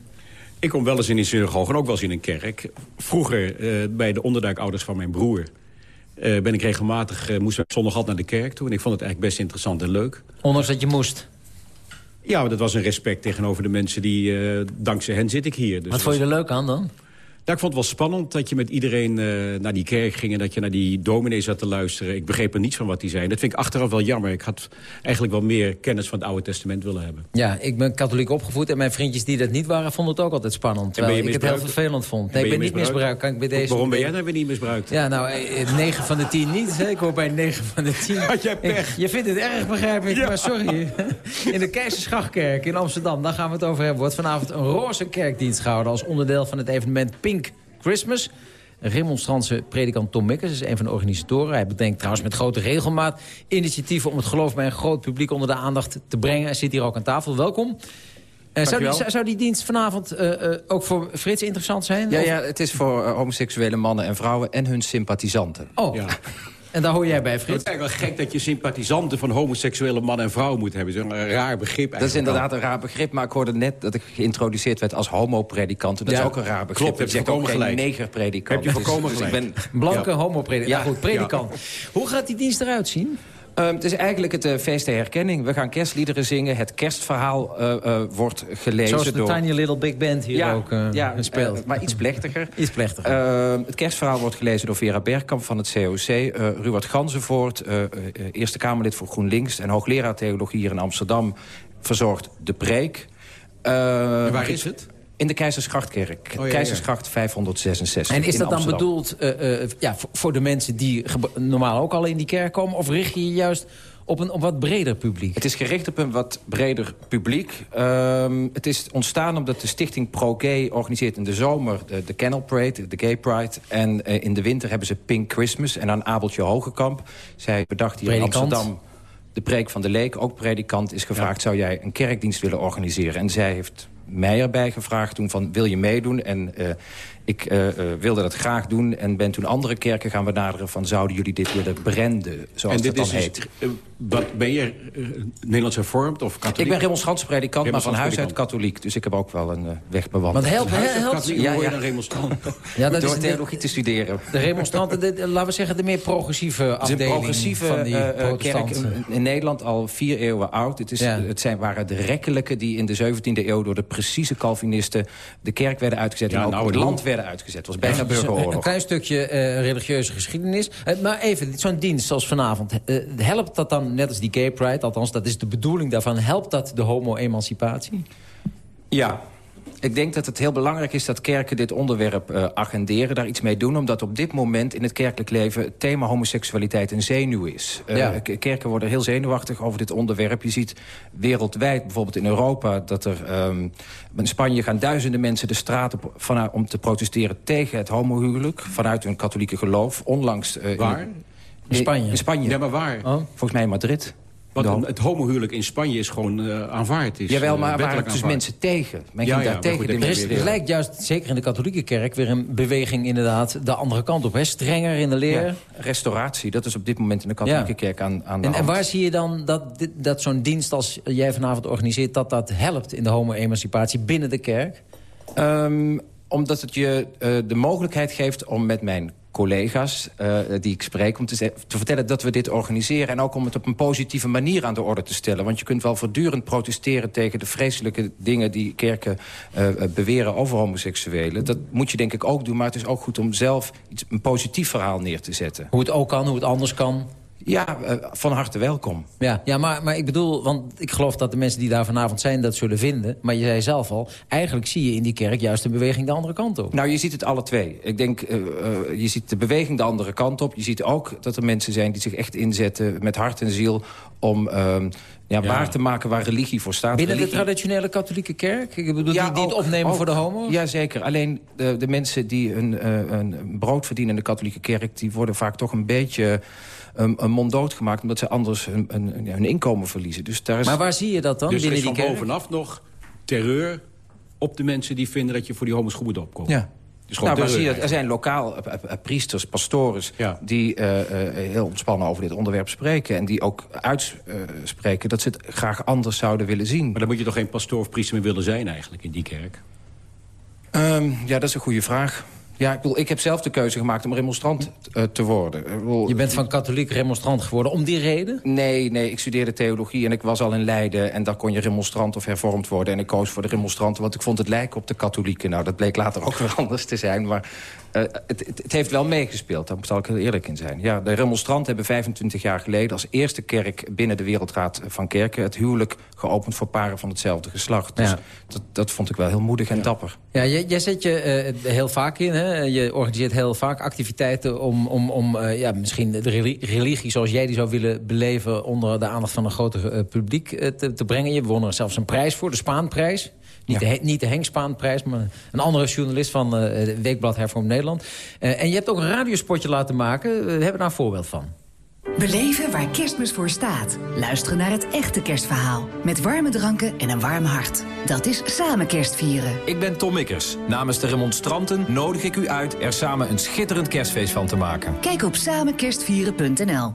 Ik kom wel eens in een synagoge en ook wel eens in een kerk. Vroeger uh, bij de onderduikouders van mijn broer... Uh, ben ik regelmatig, uh, moest ik zondag altijd naar de kerk toe. En ik vond het eigenlijk best interessant en leuk. Ondanks dat je moest? Ja, maar dat was een respect tegenover de mensen die... Uh, dankzij hen zit ik hier. Dus Wat vond je er leuk aan dan? Ja, ik vond het wel spannend dat je met iedereen naar die kerk ging... en dat je naar die dominee zat te luisteren. Ik begreep er niets van wat die zei. Dat vind ik achteraf wel jammer. Ik had eigenlijk wel meer kennis van het Oude Testament willen hebben. Ja, ik ben katholiek opgevoed en mijn vriendjes die dat niet waren... vonden het ook altijd spannend. Terwijl ik het heel vervelend vond. Nee, ik ben niet misbruikt. Kan ik bij deze Waarom ben jij dan weer niet misbruikt? Ja, nou, 9 van de 10 niet. Ik hoor bij 9 van de 10. Had jij pech? Ik, je vindt het erg, begrijp ik. Ja. Maar sorry. In de Keizersgrachtkerk in Amsterdam, daar gaan we het over hebben... wordt vanavond een roze kerkdienst gehouden... als onderdeel van het evenement Pink Christmas. Remonstrantse predikant Tom Mikkers is een van de organisatoren. Hij bedenkt trouwens met grote regelmaat initiatieven... om het geloof bij een groot publiek onder de aandacht te brengen. Hij zit hier ook aan tafel. Welkom. Uh, zou, die, zou, die, dienst vanavond uh, uh, ook voor Frits interessant zijn? Ja, ja het is voor homoseksuele mannen en vrouwen en hun sympathisanten. Oh, ja. En daar hoor jij bij, Frits? Het is eigenlijk wel gek dat je sympathisanten van homoseksuele man en vrouw moet hebben. Zo'n raar begrip Dat is inderdaad een raar begrip, maar ik hoorde net dat ik geïntroduceerd werd als homopredikant. Dat ja, is ook een raar begrip. Klopt, heb je ook geen negerpredikant. Heb je voorkomen dus, dus ik ben Blanke ja. homopredikant. Ja, goed, predikant. Hoe gaat die dienst eruit zien? Um, het is eigenlijk het uh, feest der herkenning. We gaan kerstliederen zingen. Het kerstverhaal uh, uh, wordt gelezen Zoals de door... Tiny Little Big Band hier ja, ook ja, speelt. maar iets plechtiger. iets plechtiger. Ehm, het kerstverhaal wordt gelezen door Vera Bergkamp van het COC. Ruward Ganzenvoort, Eerste Kamerlid voor GroenLinks... en hoogleraar theologie hier in Amsterdam, verzorgt de preek. en waar is het? In de Keizersgrachtkerk. Oh, ja, Keizersgracht ja. 566 En is dat dan bedoeld uh, uh, ja, voor de mensen die normaal ook al in die kerk komen? Of richt je je juist op een op wat breder publiek? Het is gericht op een wat breder publiek. Ehm, het is ontstaan omdat de stichting Pro-Gay organiseert in de zomer de, de Kennel Parade, de Gay Pride. En eh, in de winter hebben ze Pink Christmas. En aan Abeltje Hogekamp, zij bedacht hier Predikant. in Amsterdam... de preek van de leek, ook predikant, is gevraagd... zou jij een kerkdienst willen organiseren? En zij heeft mij erbij gevraagd toen van, wil je meedoen? En eh, ik eh, eh, wilde dat graag doen en ben toen andere kerken gaan benaderen... van zouden jullie dit willen branden, zoals en dit dat dan is heet. dus, eh, wat ben je Nederlands hervormd of katholiek? Ik ben remonstrants predikant, maar van huis uit katholiek. Dus ik heb ook wel een weg bewandeld. Want helpt- helpt- katholiek, je dan remonstrant? Ja, dat Door is de- theologie te studeren. De remonstranten, de- laten we zeggen, de meer progressieve afdeling progressieve van die kerk protestanten. in, in Nederland al vier eeuwen oud. Het, is, Ja. het zijn, waren de rekkelijke die in de 17e eeuw... door de precieze Calvinisten de kerk werden uitgezet... Ja, en ook nou, het land werden uitgezet. Het was bijna een- burgeroorlog. Een klein stukje eh, religieuze geschiedenis. Eh, maar even, zo'n dienst zoals vanavond. eh, helpt dat dan, net als die gay pride, althans dat is de bedoeling daarvan... helpt dat de homo-emancipatie? Ja. Ik denk dat het heel belangrijk is dat kerken dit onderwerp eh, agenderen, daar iets mee doen. Omdat op dit moment in het kerkelijk leven het thema homoseksualiteit een zenuw is. Eh, Ja. Kerken worden heel zenuwachtig over dit onderwerp. Je ziet wereldwijd, bijvoorbeeld in Europa, dat er ehm, in Spanje gaan duizenden mensen de straat op vanuit, om te protesteren tegen het homohuwelijk. Vanuit hun katholieke geloof. Onlangs. eh, Waar? In, In Spanje? In Spanje. Ja, maar waar? Volgens mij in Madrid. Een- het homohuwelijk in Spanje is gewoon eh, aanvaard. Is, Jawel, eh, maar er waren dus aanvaard. mensen tegen. Men Ja, ging ja, daar tegen goed, Er, is, lijkt juist, zeker in de katholieke kerk... weer een beweging inderdaad de andere kant op. Hè? Strenger in de leer. Ja, restauratie, dat is op dit moment in de katholieke Ja. kerk aan, aan de En, en waar zie je dan dat, dit- dat zo'n dienst als jij vanavond organiseert... dat dat helpt in de homo-emancipatie binnen de kerk? Ehm, omdat het je eh, de mogelijkheid geeft om met mijn collega's eh, die ik spreek... om te, vertellen dat we dit organiseren... en ook om het op een positieve manier aan de orde te stellen. Want je kunt wel voortdurend protesteren tegen de vreselijke dingen... die kerken eh, beweren over homoseksuelen. Dat moet je denk ik ook doen, maar het is ook goed om zelf iets, een positief verhaal neer te zetten. Hoe het ook kan, hoe het anders kan. Ja, eh, van harte welkom. Ja, ja maar, maar ik bedoel, want ik geloof dat de mensen die daar vanavond zijn... dat zullen vinden. Maar je zei zelf al, eigenlijk zie je in die kerk... juist een beweging de andere kant op. Nou, je ziet het alle twee. Ik denk, eh, eh, je ziet de beweging de andere kant op. Je ziet ook dat er mensen zijn die zich echt inzetten met hart en ziel... om ehm, ja, waar te maken waar religie voor staat. Binnen de traditionele katholieke kerk? Ik bedoel, die, die het opnemen ook. voor de homo's? Jazeker. Alleen de, de mensen die een, een brood verdienen in de katholieke kerk... die worden vaak toch een beetje um, een monddood gemaakt... omdat ze anders hun, hun, ja, hun inkomen verliezen. Dus daar is... Maar waar zie je dat dan Dus er binnen is die van kerk? bovenaf nog terreur op de mensen die vinden dat je voor die homo's goed moet opkomen. Ja. Dus gewoon nou, waar terreur zie je, dat? er zijn lokaal eh, eh, eh, priesters, pastores... Ja. die eh, eh, heel ontspannen over dit onderwerp spreken... en die ook uitspreken dat ze het graag anders zouden willen zien. Maar dan moet je toch geen pastoor of priester meer willen zijn eigenlijk in die kerk? Ehm, ja, dat is een goede vraag. Ja, ik, bedoel, ik heb zelf de keuze gemaakt om remonstrant eh, te worden. Bedoel, Je bent van katholiek remonstrant geworden om die reden? Nee, nee, ik studeerde theologie en ik was al in Leiden... en daar kon je remonstrant of hervormd worden. En ik koos voor de remonstranten, want ik vond het lijken op de katholieken. Nou, dat bleek later ook weer anders te zijn. Maar eh, het, het, het heeft wel meegespeeld, daar zal ik heel eerlijk in zijn. Ja, de remonstranten hebben 25 jaar geleden... als eerste kerk binnen de Wereldraad van Kerken... het huwelijk geopend voor paren van hetzelfde geslacht. Dus Ja. dat, dat vond ik wel heel moedig en dapper. Ja, jij, jij zet je eh, heel vaak in. Hè? Je organiseert heel vaak activiteiten om, om, om eh, ja, misschien de reli- religie zoals jij die zou willen beleven... onder de aandacht van een groter publiek te, te brengen. Je won er zelfs een prijs voor, de Spaanprijs. Niet, de, niet de Henk Spaanprijs, maar een andere journalist van eh het Weekblad Hervormd Nederland. Eh, en je hebt ook een radiospotje laten maken. Eh, We hebben daar een voorbeeld van. Beleven waar kerstmis voor staat. Luisteren naar het echte kerstverhaal. Met warme dranken en een warm hart. Dat is samen kerstvieren. Ik ben Tom Mikkers. Namens de remonstranten nodig ik u uit er samen een schitterend kerstfeest van te maken. Kijk op samenkerstvieren.nl.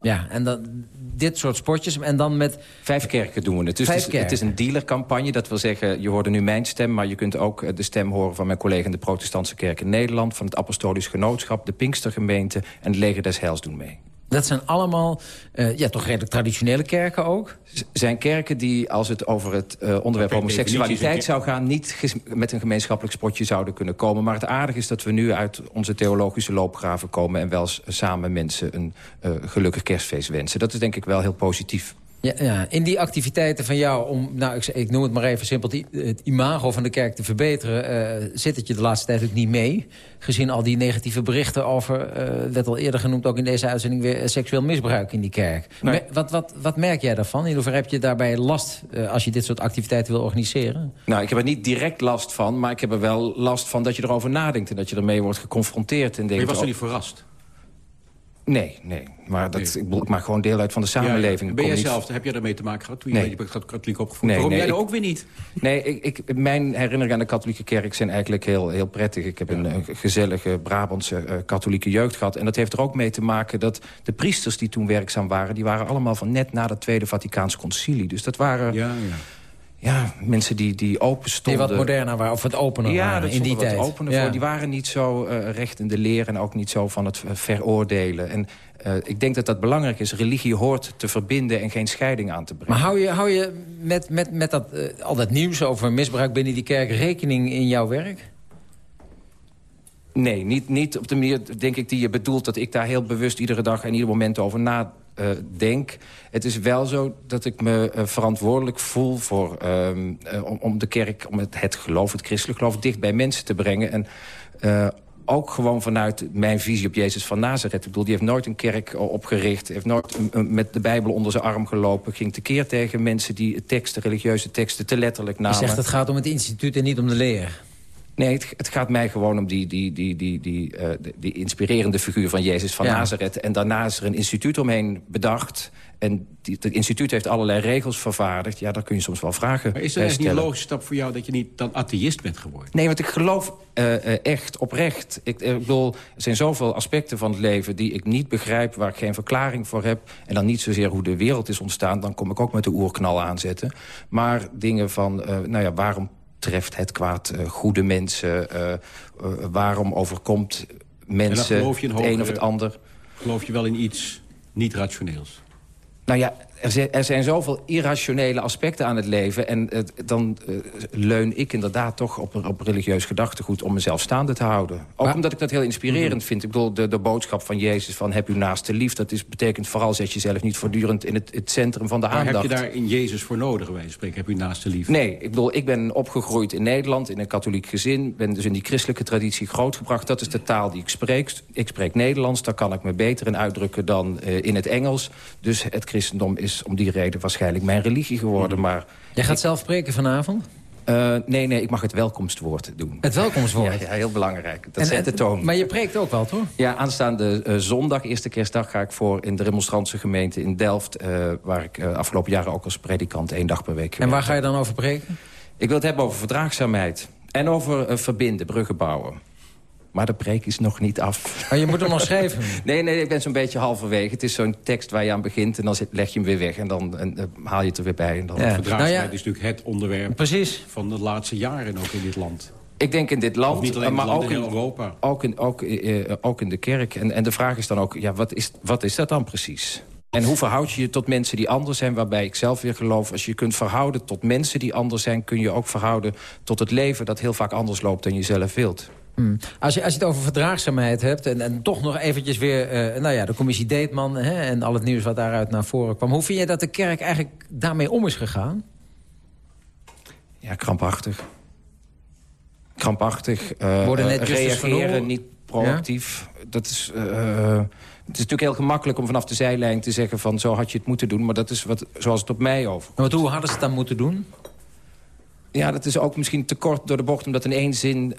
Ja, en dan, dit soort spotjes. En dan met... Vijf kerken doen we het. Dus het, is, het is een dealercampagne. Dat wil zeggen, je hoorde nu mijn stem... maar je kunt ook eh, de stem horen van mijn collega... in de protestantse kerk in Nederland... van het Apostolisch Genootschap, de Pinkstergemeente... en het Leger des Heils doen mee. Dat zijn allemaal, eh, ja, toch redelijk traditionele kerken ook? Z- zijn kerken die, als het over het eh, onderwerp homoseksualiteit zou gaan... niet met een gemeenschappelijk spotje zouden kunnen komen. Maar het aardige is dat we nu uit onze theologische loopgraven komen... en wel samen mensen een eh, gelukkig kerstfeest wensen. Dat is denk ik wel heel positief. Ja, ja, in die activiteiten van jou om, nou, ik, ik noem het maar even simpel... die- het imago van de kerk te verbeteren... eh, zit het je de laatste tijd ook niet mee. Gezien al die negatieve berichten over... eh werd al eerder genoemd, ook in deze uitzending... weer seksueel misbruik in die kerk. Nee. Me- wat, wat, wat merk jij daarvan? In hoeverre heb je daarbij last... eh, als je dit soort activiteiten wil organiseren? Nou, ik heb er niet direct last van, maar ik heb er wel last van dat je erover nadenkt... en dat je ermee wordt geconfronteerd. En Maar denkt, je was er niet verrast? Nee, nee. Maar dat, Nee. Ik, maak gewoon deel uit van de samenleving. Ja, ben jij niet- zelf, heb jij daarmee te maken gehad toen je Nee. je bent katholiek opgevoed? Nee, Waarom nee, jij er ik- ook weer niet? Nee, ik, ik, mijn herinneringen aan de katholieke kerk zijn eigenlijk heel, heel prettig. Ik heb een, gezellige Brabantse eh, katholieke jeugd gehad. En dat heeft er ook mee te maken dat de priesters die toen werkzaam waren... die waren allemaal van net na het Tweede Vaticaans Concilie. Dus dat waren ja, ja. Mensen die, die open Die stonden. wat moderner waren, of wat opener ja, waren in die tijd. opener Ja. voor. Die waren niet zo eh, recht in de leer en ook niet zo van het veroordelen. En eh, ik denk dat dat belangrijk is. Religie hoort te verbinden en geen scheiding aan te brengen. Maar hou je, hou je met, met, met dat, eh, al dat nieuws over misbruik binnen die kerk rekening in jouw werk? Nee, niet, niet op de manier, denk ik, die je bedoelt... dat ik daar heel bewust iedere dag en ieder moment over nadenk. Het is wel zo dat ik me eh, verantwoordelijk voel... Voor, ehm, eh, om, om de kerk, om het, het geloof, het christelijk geloof... dicht bij mensen te brengen. En ook gewoon vanuit mijn visie op Jezus van Nazareth. Ik bedoel, die heeft nooit een kerk opgericht... heeft nooit met de Bijbel onder zijn arm gelopen... ging tekeer tegen mensen die teksten, religieuze teksten... te letterlijk Je namen. zegt het gaat om het instituut en niet om de leer. Nee, het, het gaat mij gewoon om die, die, die, die, die, eh, die, inspirerende figuur van Jezus van Ja. Nazareth. En daarna is er een instituut omheen bedacht. En die, het instituut heeft allerlei regels vervaardigd. Ja, daar kun je soms wel vragen Maar is het echt niet een logische stap voor jou dat je niet dan atheïst bent geworden? Nee, want ik geloof eh, eh, echt, oprecht. Ik, ik bedoel, er zijn zoveel aspecten van het leven die ik niet begrijp... waar ik geen verklaring voor heb. En dan niet zozeer hoe de wereld is ontstaan. Dan kom ik ook met de oerknal aanzetten. Maar dingen van, nou ja, waarom treft het kwaad eh, goede mensen? eh, eh, waarom overkomt mensen geloof je een het een of het ander? Geloof je wel in iets niet rationeels? Nou ja, er zijn, zoveel irrationele aspecten aan het leven. En dan eh, leun ik inderdaad toch op, op religieus gedachtegoed... om mezelf staande te houden. Ook omdat ik dat heel inspirerend Mhm. vind. Ik bedoel, de, de boodschap van Jezus van heb uw naaste lief... dat is, betekent vooral zet jezelf niet voortdurend in het, het centrum van de Maar aandacht. heb je daar in Jezus voor nodig, wij spreken? Heb je naast de liefde? Nee, ik bedoel, ik ben opgegroeid in Nederland, in een katholiek gezin. Ben dus in die christelijke traditie grootgebracht. Dat is de taal die ik spreek. Ik spreek Nederlands, daar kan ik me beter in uitdrukken dan eh, in het Engels. Dus het christendom is om die reden waarschijnlijk mijn religie geworden. Maar Jij gaat zelf spreken vanavond? Eh, nee, nee, ik mag het welkomstwoord doen. Het welkomstwoord? Ja, ja, heel belangrijk. Dat En- zet de toon. Maar je preekt ook wel, toch? Ja, aanstaande eh, zondag, eerste kerstdag, ga ik voor in de Remonstrantse gemeente in Delft... eh, waar ik afgelopen jaren ook als predikant één dag per week En waar ga je dan over preken? Ik wil het hebben over verdraagzaamheid. En over verbinden, bruggen bouwen. Maar de preek is nog niet af. Maar je moet hem nog schrijven. Nee, nee, ik ben zo'n beetje halverwege. Het is zo'n tekst waar je aan begint en dan zit- leg je hem weer weg. En dan en, eh, haal je het er weer bij. En dan... Ja. Verdraagzaamheid is natuurlijk het onderwerp Precies. van de laatste jaren ook in dit land. Ik denk in dit land, Of niet alleen eh, maar ook in, Europa. Ook in, ook, eh, ook in de kerk. En, en de vraag is dan ook, ja, wat, is, wat is dat dan precies? En hoe verhoud je je tot mensen die anders zijn... waarbij ik zelf weer geloof... als je je kunt verhouden tot mensen die anders zijn... kun je ook verhouden tot het leven dat heel vaak anders loopt dan je zelf wilt. Hmm. Als, je, als je het over verdraagzaamheid hebt... en, en toch nog eventjes weer eh, nou ja, de commissie Deetman... Hè, en al het nieuws wat daaruit naar voren kwam... hoe vind je dat de kerk eigenlijk daarmee om is gegaan? Ja, krampachtig. Krampachtig. eh, Worden net eh, Justus van reageren, niet proactief. Dat is... het is natuurlijk heel gemakkelijk om vanaf de zijlijn te zeggen van... zo had je het moeten doen, maar dat is wat, zoals het op mij over. Maar hoe hadden ze het dan moeten doen? Ja, dat is ook misschien te kort door de bocht om dat in één zin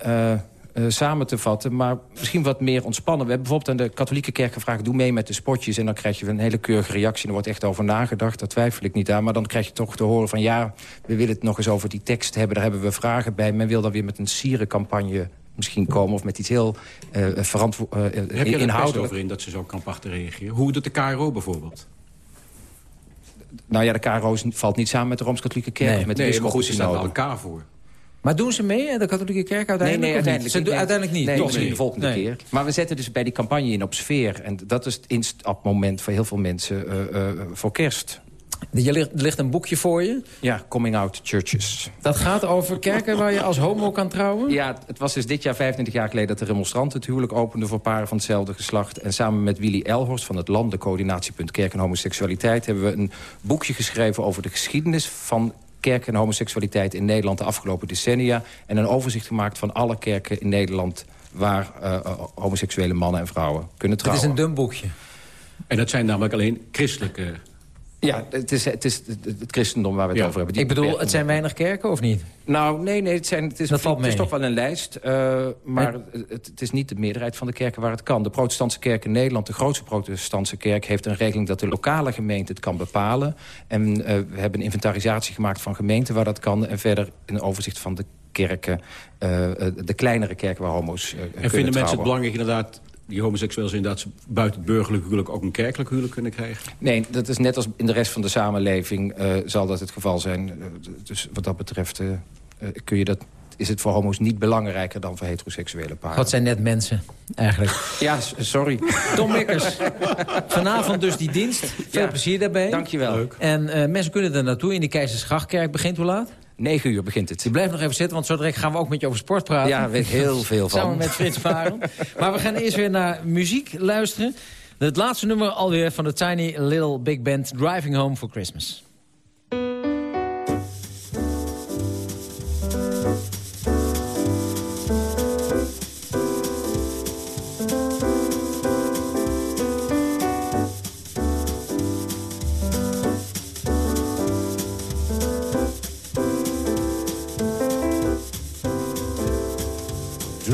eh, samen te vatten. Maar misschien wat meer ontspannen. We hebben bijvoorbeeld aan de katholieke kerk gevraagd... doe mee met de spotjes en dan krijg je een hele keurige reactie. Er wordt echt over nagedacht, daar twijfel ik niet aan. Maar dan krijg je toch te horen van... ja, we willen het nog eens over die tekst hebben. Daar hebben we vragen bij. Men wil dan weer met een sierencampagne misschien komen... of met iets heel uh, verantwo- uh, Heb je er inhoudelijk. over in dat ze zo krampachtig reageren? Hoe doet de KRO bijvoorbeeld? Nou ja, de KRO valt niet samen met de Rooms-Katholieke Kerk. Nee, met de nee, maar goed, ze staan elkaar voor. Maar doen ze mee, hè, de katholieke kerk uiteindelijk? Nee, nee, niet? uiteindelijk, Ze niet. uiteindelijk niet. Nee, toch misschien de volgende Nee. keer. Maar we zetten dus bij die campagne in op sfeer. En dat is het instapmoment voor heel veel mensen eh, eh, voor kerst. Er ligt, er ligt een boekje voor je. Ja, Coming Out Churches. Dat gaat over kerken waar je als homo kan trouwen? Ja, het was dus dit jaar 25 jaar geleden dat de remonstrant het huwelijk opende voor paren van hetzelfde geslacht. En samen met Willy Elhorst van het Landencoördinatiepunt Kerk en Homoseksualiteit... hebben we een boekje geschreven over de geschiedenis van kerk en homoseksualiteit in Nederland de afgelopen decennia. En een overzicht gemaakt van alle kerken in Nederland waar uh, homoseksuele mannen en vrouwen kunnen trouwen. Het is een dun boekje. En dat zijn namelijk alleen christelijke... Ja, het is het, is het christendom waar we het Ja. over hebben. Die Ik bedoel, het zijn weinig kerken of niet? Nou, nee, nee het, zijn, het, is, Dat valt het is toch wel een lijst. eh, maar het, het is niet de meerderheid van de kerken waar het kan. De protestantse kerk in Nederland, de grootste protestantse kerk... heeft een regeling dat de lokale gemeente het kan bepalen. En eh, we hebben een inventarisatie gemaakt van gemeenten waar dat kan. En verder een overzicht van de kerken, eh, eh, de kleinere kerken waar homo's En kunnen vinden mensen het belangrijk inderdaad... die homoseksueel zijn inderdaad ze buiten het burgerlijk huwelijk... ook een kerkelijk huwelijk kunnen krijgen? Nee, dat is net als in de rest van de samenleving eh, zal dat het geval zijn. Eh, dus wat dat betreft eh, kun je dat, is het voor homo's niet belangrijker dan voor heteroseksuele paren. Dat zijn net mensen, eigenlijk. Ja, sorry. Tom Mikkers, vanavond dus die dienst. Veel Ja. plezier daarbij. Dankjewel. En eh, mensen kunnen er naartoe in die Keizersgrachtkerk. Begint hoe laat? 9 uur begint het. Je blijft nog even zitten, want zo direct gaan we ook met je over sport praten. Ja, weet ik heel veel van. Samen met Frits Varen. maar we gaan eerst weer naar muziek luisteren. Het laatste nummer alweer van de Tiny Little Big Band... Driving Home for Christmas.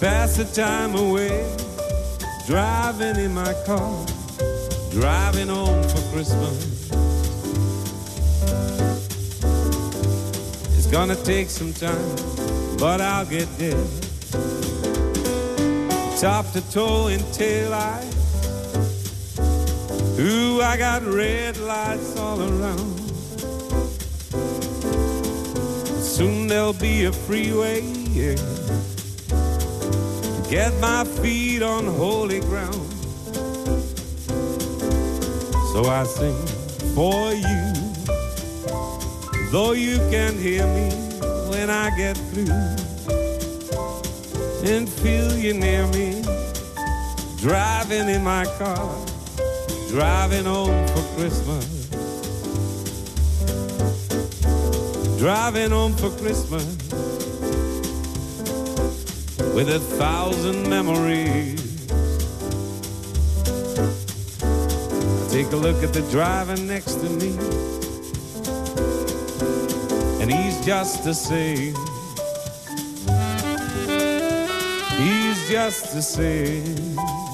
pass the time away, driving in my car, driving home for Christmas. It's gonna take some time, but I'll get there. Top to toe and tail light. Ooh, I got red lights all around. Soon there'll be a freeway, yeah get my feet on holy ground. So I sing for you, though you can't hear me when I get through, and feel you near me, driving in my car, driving home for Christmas. Driving home for Christmas with a thousand memories. I Take a look at the driver next to me, and he's just the same. He's just the same.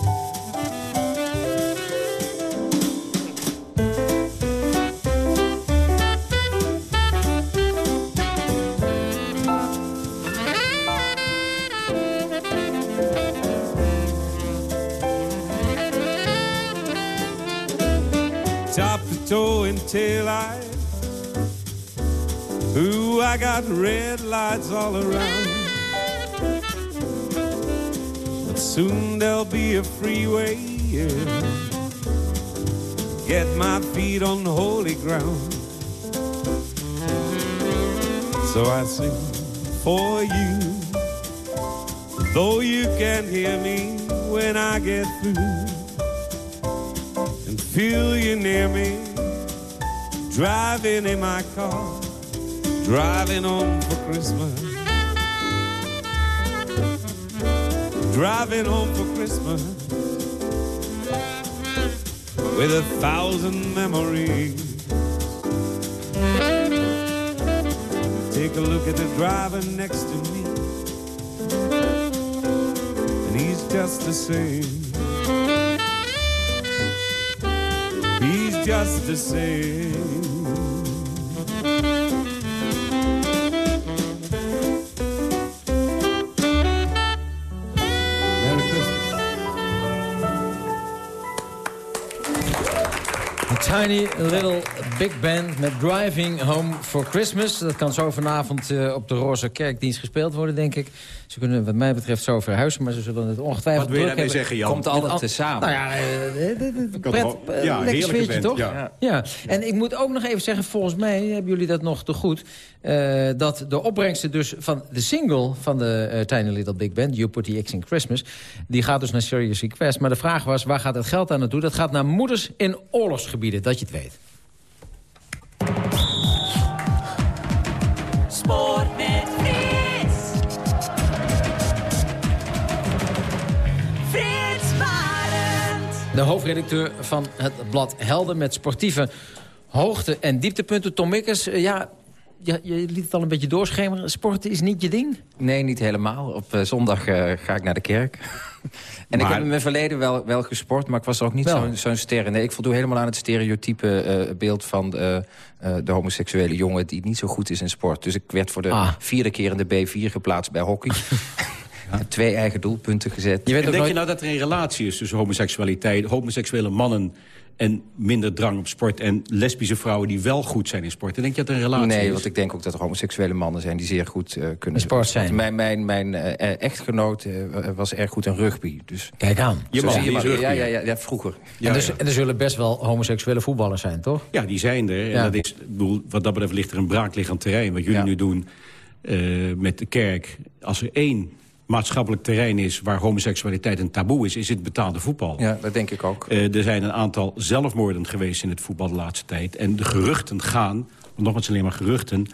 To toe tail lights. Ooh, I got red lights all around. But soon there'll be a freeway, yeah. Get my feet on holy ground. So I sing for you. Though you can't hear me when I get through and feel you near me. Driving in my car, driving home for Christmas. Driving home for Christmas with a thousand memories. Take a look at the driver next to me, and he's just the same. He's just the same. Tiny Little Big Band met Driving Home for Christmas. Dat kan zo vanavond uh, op de Roze Kerkdienst gespeeld worden, denk ik. Ze kunnen wat mij betreft zo verhuizen, maar ze zullen het ongetwijfeld Wat wil je druk daarmee hebben. zeggen, Jan? Komt altijd Al- samen. Nou ja, eh, de Kan pret, wel- eh, ja, lekker sfeertje, toch? ja. ja. En ik moet ook nog even zeggen, volgens mij hebben jullie dat nog te goed... eh, dat de opbrengsten dus van de single van de eh, Tiny Little Big Band... You Put the X in Christmas, die gaat dus naar Serious Request. Maar de vraag was, waar gaat het geld aan naartoe? Dat gaat naar moeders in oorlogsgebieden, dat je het weet. De hoofdredacteur van het blad Helden met sportieve hoogte- en dieptepunten. Tom Mikkers, eh, ja, ja, je liet het al een beetje doorschemeren. Sporten is niet je ding? Nee, niet helemaal. Op eh, zondag eh, ga ik naar de kerk. en ik heb in mijn verleden wel, wel gesport, maar ik was ook niet zo'n ster. Nee, ik voldoe helemaal aan het stereotype beeld van de, de homoseksuele jongen... die niet zo goed is in sport. Dus ik werd voor de Ah. vierde keer in de B4 geplaatst bij hockey. Twee eigen doelpunten gezet. en denk je nou dat er een relatie is tussen homoseksualiteit... homoseksuele mannen en minder drang op sport... en lesbische vrouwen die wel goed zijn in sport? En denk je dat er een relatie nee, is? want ik denk ook dat er homoseksuele mannen zijn... die zeer goed eh, kunnen sport zijn. Mijn, mijn, mijn eh, eh, echtgenoot eh, was erg goed in rugby. Dus Kijk aan. Je man, je is maar. rugby. Ja, ja, ja, ja, vroeger. en, er, en er zullen best wel homoseksuele voetballers zijn, toch? Ja, die zijn er. En dat is, bedoel, wat dat betreft ligt er een braakliggend terrein. Wat jullie nu doen eh, met de kerk. Als er één maatschappelijk terrein is waar homoseksualiteit een taboe is... is het betaalde voetbal. Ja, dat denk ik ook. Eh, er zijn een aantal zelfmoorden geweest in het voetbal de laatste tijd. En de geruchten gaan, nogmaals alleen maar geruchten...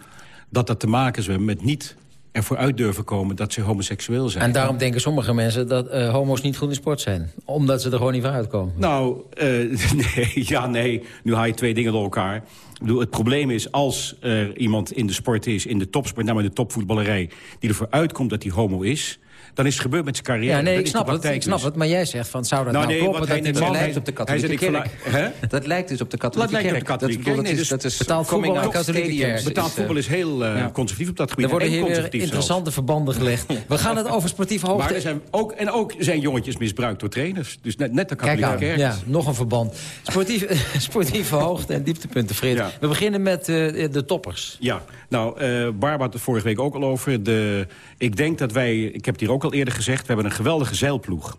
dat dat te maken is met niet ervoor uit durven komen dat ze homoseksueel zijn. En daarom denken sommige mensen dat eh, homo's niet goed in sport zijn. Omdat ze er gewoon niet voor uitkomen. Nou, eh, nee, ja, nee. Nu haal je twee dingen door elkaar. Ik bedoel, het probleem is als er iemand in de sport is... in de topsport, namelijk de topvoetballerij... die ervoor uitkomt dat hij homo is... dan is het gebeurd met zijn carrière. Ja, nee, ik snap het. Ik snap dus. het. Maar jij zegt van, zou dat Nou, nou, nee, kloppen? Dat zei, lijkt op de katholieke kerk. Dat lijkt dus op de Dat katholieke kerk. dat, is, dus betaald voetbal en katholieke kerk. Betaald is, voetbal is heel eh, conservatief op dat gebied. Er worden en hier interessante verbanden gelegd. We gaan het over sportieve hoogte... Maar er zijn ook, en ook zijn jongetjes misbruikt door trainers. Dus net, net de katholieke kerk. ja, nog een verband. Sportief, sportieve hoogte en dieptepunten, Frits. Ja. We beginnen met eh, de toppers. Ja, nou, eh Barbara had het vorige week ook al over. De, ik denk dat wij, ik heb het hier ook al eerder gezegd... we hebben een geweldige zeilploeg.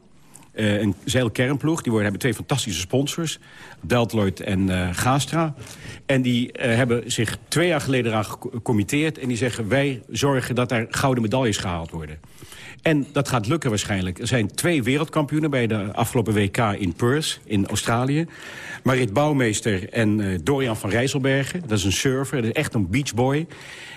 Eh, een zeilkernploeg. Die worden, hebben twee fantastische sponsors. Deltloid en eh Gastra. En die eh, hebben zich twee jaar geleden eraan gecommitteerd. En die zeggen, wij zorgen dat er gouden medailles gehaald worden. En dat gaat lukken waarschijnlijk. Er zijn twee wereldkampioenen bij de afgelopen WK in Perth, in Australië. Marit Bouwmeester en eh, Dorian van Rijsselbergen. Dat is een surfer, dat is echt een beachboy.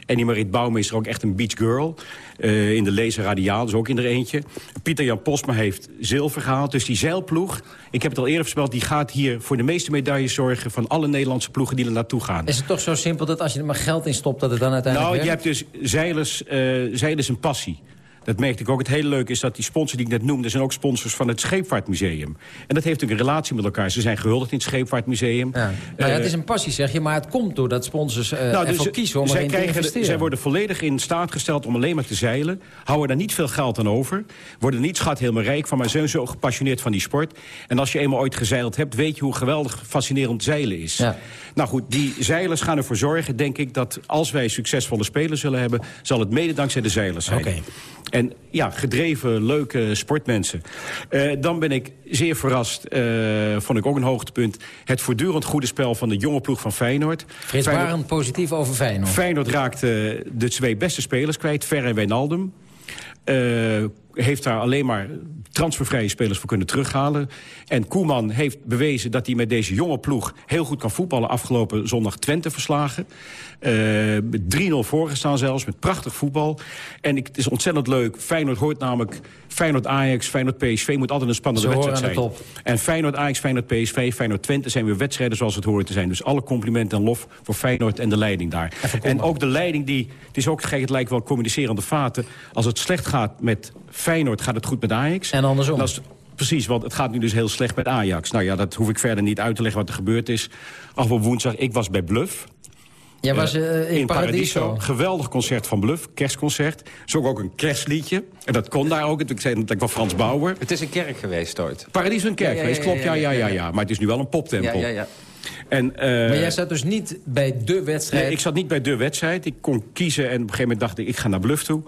En die Marit Bouwmeester ook echt een beachgirl. Eh in de Laser Radiaal, dus ook in er eentje. Pieter Jan Posma heeft zilver gehaald. Dus die zeilploeg, ik heb het al eerder voorspeld... die gaat hier voor de meeste medailles zorgen... van alle Nederlandse ploegen die er naartoe gaan. Is het toch zo simpel dat als je er maar geld in stopt... dat het dan uiteindelijk Nou, je hebt dus zeilers, zeilen is een passie. Dat merkte ik ook. Het hele leuke is dat die sponsors die ik net noemde... zijn ook sponsors van het Scheepvaartmuseum. En dat heeft natuurlijk een relatie met elkaar. Ze zijn gehuldigd in het Scheepvaartmuseum. Ja. Nou ja, het Eh, is een passie, zeg je, maar het komt doordat sponsors eh nou, dus ervoor kiezen om zij, erin te krijgen, investeren. zij worden volledig in staat gesteld om alleen maar te zeilen. Houden daar niet veel geld aan over. Worden niet schat helemaal rijk van, maar zijn zo gepassioneerd van die sport. En als je eenmaal ooit gezeild hebt, weet je hoe geweldig fascinerend zeilen is. Ja. Nou goed, die zeilers gaan ervoor zorgen, denk ik, dat als wij succesvolle spelers zullen hebben, zal het mede dankzij de zeilers zijn. Oké. En ja, gedreven, leuke sportmensen. Eh, dan ben ik zeer verrast, eh, vond ik ook een hoogtepunt... het voortdurend goede spel van de jonge ploeg van Feyenoord. Frits positief over Feyenoord. Feyenoord raakte de twee beste spelers kwijt, Ver en Wijnaldum. Eh, heeft daar alleen maar transfervrije spelers voor kunnen terughalen. En Koeman heeft bewezen dat hij met deze jonge ploeg... heel goed kan voetballen. Afgelopen zondag Twente verslagen. Eh, met 3-0 voorgestaan zelfs, met prachtig voetbal. En ik, het is ontzettend leuk. Feyenoord hoort namelijk... Feyenoord-Ajax, Feyenoord-PSV moet altijd een spannende Ze wedstrijd zijn. En Feyenoord-Ajax, Feyenoord-PSV, Feyenoord-Twente... zijn weer wedstrijden zoals het hoort te zijn. Dus alle complimenten en lof voor Feyenoord en de leiding daar. En ook de leiding die... Het is ook, gek, het lijkt wel communicerende vaten. Als het slecht gaat met Feyenoord, gaat het goed met Ajax. En andersom. Dat is- Precies, want het gaat nu dus heel slecht met Ajax. Nou ja, dat hoef ik verder niet uit te leggen wat er gebeurd is. Afgelopen woensdag, ik was bij Bluff. Jij was Eh, eh, in, Paradiso. Geweldig concert van Bluff, kerstconcert. Zong ook een kerstliedje. En dat kon daar ook. Ik zei dat ik van Frans Bauer. Het is een kerk geweest ooit. Paradiso een kerk Ja, ja, geweest, ja, klopt. Ja, ja, ja, ja, ja, ja. ja. Maar het is nu wel een poptempel. Ja, ja, ja. En, eh, Maar jij zat dus niet bij de wedstrijd? Nee, ik zat niet bij de wedstrijd. Ik kon kiezen en op een gegeven moment dacht ik, ik ga naar Bluff toe.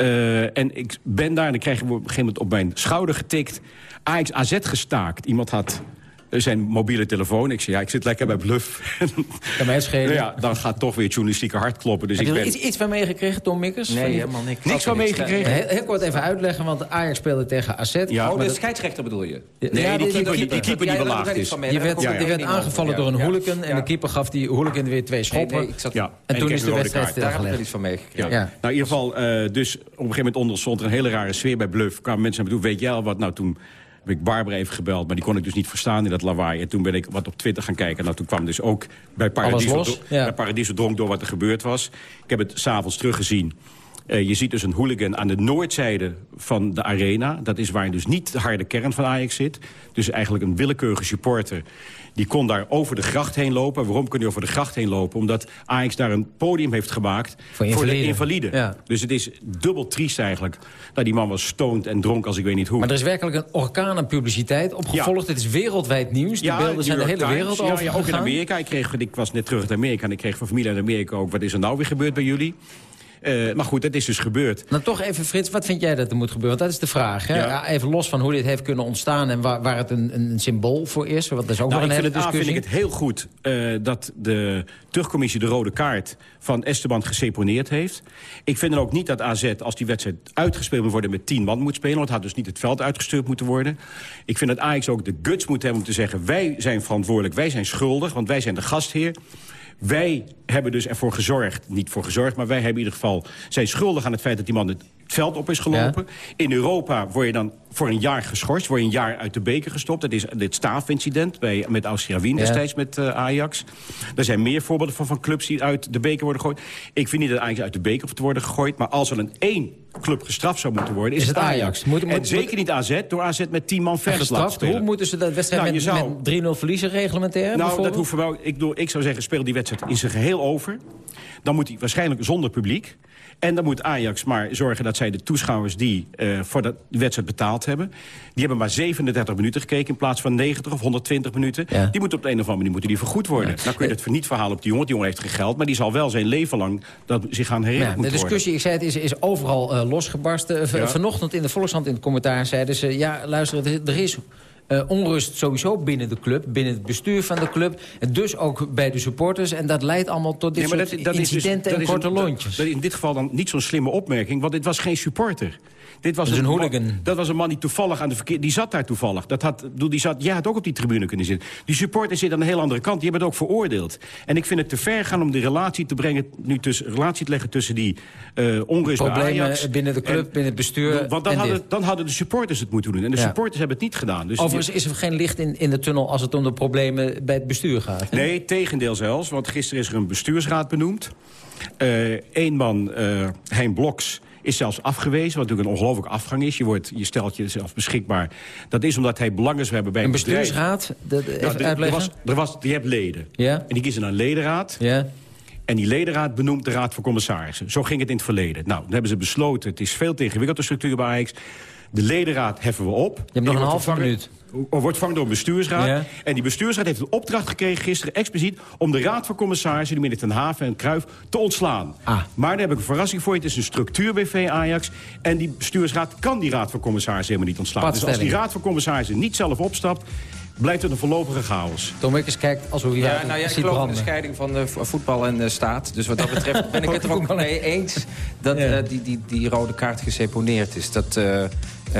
Eh, en ik ben daar en ik kreeg op een gegeven moment op mijn schouder getikt. Ajax AZ gestaakt. Iemand had zijn mobiele telefoon. Ik zei, ja, ik zit lekker bij Bluff. Kan mij schelen. ja, dan gaat toch weer het journalistieke hart kloppen. Dus Heb ik je er ben... iets, iets van meegekregen, Tom Mikkers? Nee, Van helemaal niks. Niks van meegekregen? Heel, heel kort even uitleggen, want Ajax speelde tegen AZ. Ja, oh, de dat- scheidsrechter bedoel je? Nee, die keeper die- die keeper die belaagd is. Je werd, Ja, ja. werd aangevallen door een hooligan en de keeper gaf die hooligan weer twee schoppen. nee, ik zat- Ja, En toen is de wedstrijd. Daar heb ik wel stilgelegd. iets van meegekregen. Ja. Ja. Nou, in ieder geval, eh, dus op een gegeven moment ontstond er een hele rare sfeer bij Bluff. kwamen mensen naar me toe, weet jij al wat? Nou, toen heb ik Barbara even gebeld, maar die kon ik dus niet verstaan in dat lawaai. En toen ben ik wat op Twitter gaan kijken. Nou, toen kwam dus ook bij Paradiso, Ja. bij Paradiso dronk door wat er gebeurd was. Ik heb het s'avonds teruggezien. Eh, je ziet dus een hooligan aan de noordzijde van de arena. Dat is waar dus niet de harde kern van Ajax zit. Dus eigenlijk een willekeurige supporter. Die kon daar over de gracht heen lopen. Waarom kon hij over de gracht heen lopen? Omdat Ajax daar een podium heeft gemaakt Voor de invaliden. Ja. Dus het is dubbel triest eigenlijk. Nou, die man was stoned en dronk als ik weet niet hoe. Maar er is werkelijk een orkaan aan publiciteit opgevolgd. Het is wereldwijd nieuws. Die beelden zijn de hele wereld over ja, ja, ook in Amerika. Ik, kreeg, ik was net terug uit Amerika en ik kreeg van familie uit Amerika ook... wat is er nou weer gebeurd bij jullie? Eh, maar goed, dat is dus gebeurd. Nou, toch even, Frits, wat vind jij dat er moet gebeuren? Want dat is de vraag. Hè? Ja. Even los van hoe dit heeft kunnen ontstaan... en waar, waar het een, een symbool voor is. Want dat is ook Nou, een hele discussie. vind ik het heel goed eh, dat de terugcommissie de rode kaart van Esteban geseponeerd heeft. Ik vind dan ook niet dat AZ, als die wedstrijd uitgespeeld moet worden... met tien man moet spelen, want het had dus niet het veld uitgestuurd moeten worden. Ik vind dat Ajax ook de guts moet hebben om te zeggen... wij zijn verantwoordelijk, wij zijn schuldig, want wij zijn de gastheer. Wij hebben dus ervoor gezorgd, niet voor gezorgd... maar wij hebben in ieder geval zijn schuldig aan het feit dat die man het veld op is gelopen. In Europa word je dan voor een jaar geschorst, word je een jaar uit de beker gestopt. Dat is dit staafincident bij, met Austria Wien Ja. destijds met eh, Ajax. Er zijn meer voorbeelden van, van clubs die uit de beker worden gegooid. Ik vind niet dat Ajax uit de beker hoeft te worden gegooid... maar als er een één club gestraft zou moeten worden, is, Is het het Ajax. Ajax. Moet- en moet- zeker niet AZ, door AZ met 10 man verder te laten gestraft, hoe moeten ze dat wedstrijd Nou, zou- met, met 3-0 verliezen reglementeren? Nou, dat hoeft mij, ik, bedoel, ik zou zeggen, speel die wedstrijd in zijn geheel over. Dan moet hij waarschijnlijk zonder publiek. En dan moet Ajax maar zorgen dat zij de toeschouwers die eh, voor dat, die wedstrijd betaald hebben... die hebben maar 37 minuten gekeken in plaats van 90 of 120 minuten. Ja. Die moeten op de een of andere manier moeten die vergoed worden. Dan kun je het niet verhalen op die jongen. Die jongen heeft geen geld, maar die zal wel zijn leven lang dat zich aan herinnerd Ja, de worden. discussie, ik zei het, is, is overal eh, losgebarsten. Vanochtend in de Volkshand in het commentaar zeiden ze... ja, luister, er- er is eh, onrust sowieso binnen de club, binnen het bestuur van de club... en dus ook bij de supporters. En dat leidt allemaal tot dit Nee, maar soort dat- dat is dus- incidenten en korte een- lontjes. Dat in dit geval dan niet zo'n slimme opmerking, want dit was geen supporter. Dit was een hooligan. Dat was een man die toevallig aan de verkeer... Die zat daar toevallig. Dat had, die zat, jij had ook op die tribune kunnen zitten. Die supporter zit aan een heel andere kant. Die hebben het ook veroordeeld. En ik vind het te ver gaan om de relatie te brengen... nu tussen, relatie te leggen tussen die eh onrust bij Problemen Ajax... binnen de club, binnen het bestuur Want dan en hadden, dit. dan hadden de supporters het moeten doen. En de Ja. supporters hebben het niet gedaan. Dus Overigens is er geen licht in, in de tunnel als het om de problemen bij het bestuur gaat. hè? Nee, tegendeel zelfs. Want gisteren is er een bestuursraad benoemd. Eén man, eh Hein Bloks, is zelfs afgewezen. Wat natuurlijk een ongelooflijke afgang is. Je, wordt, je stelt jezelf beschikbaar. Dat is omdat hij belangen zou hebben bij een, bestuursraad, dat, Nou, even er- er was, er was, je hebt leden. Ja? En die kiezen een ledenraad. Ja. En die ledenraad benoemt de raad van commissarissen. Zo ging het in het verleden. Nou, dan hebben ze besloten, het is veel te ingewikkeld de structuur bij Ajax. De ledenraad heffen we op. Je hebt nog een halve minuut. Wordt vervangen door een bestuursraad. Ja. En die bestuursraad heeft een opdracht gekregen gisteren expliciet... om de raad van commissarissen, die midden ten Haven en Kruif, te ontslaan. Ah. Maar daar heb ik een verrassing voor je. Het is een structuur-BV Ajax. En die bestuursraad kan die raad van commissarissen helemaal niet ontslaan. Dus als die raad van commissarissen niet zelf opstapt... blijft het een voorlopige chaos. Tom Wikkers kijkt alsof hij Ja, nou ja, ik ziet geloof in de scheiding van eh, vo- voetbal en eh, staat. Dus wat dat betreft ben ik het er ook mee eens... dat Ja. eh, die, die, die rode kaart geseponeerd is. Dat eh, eh,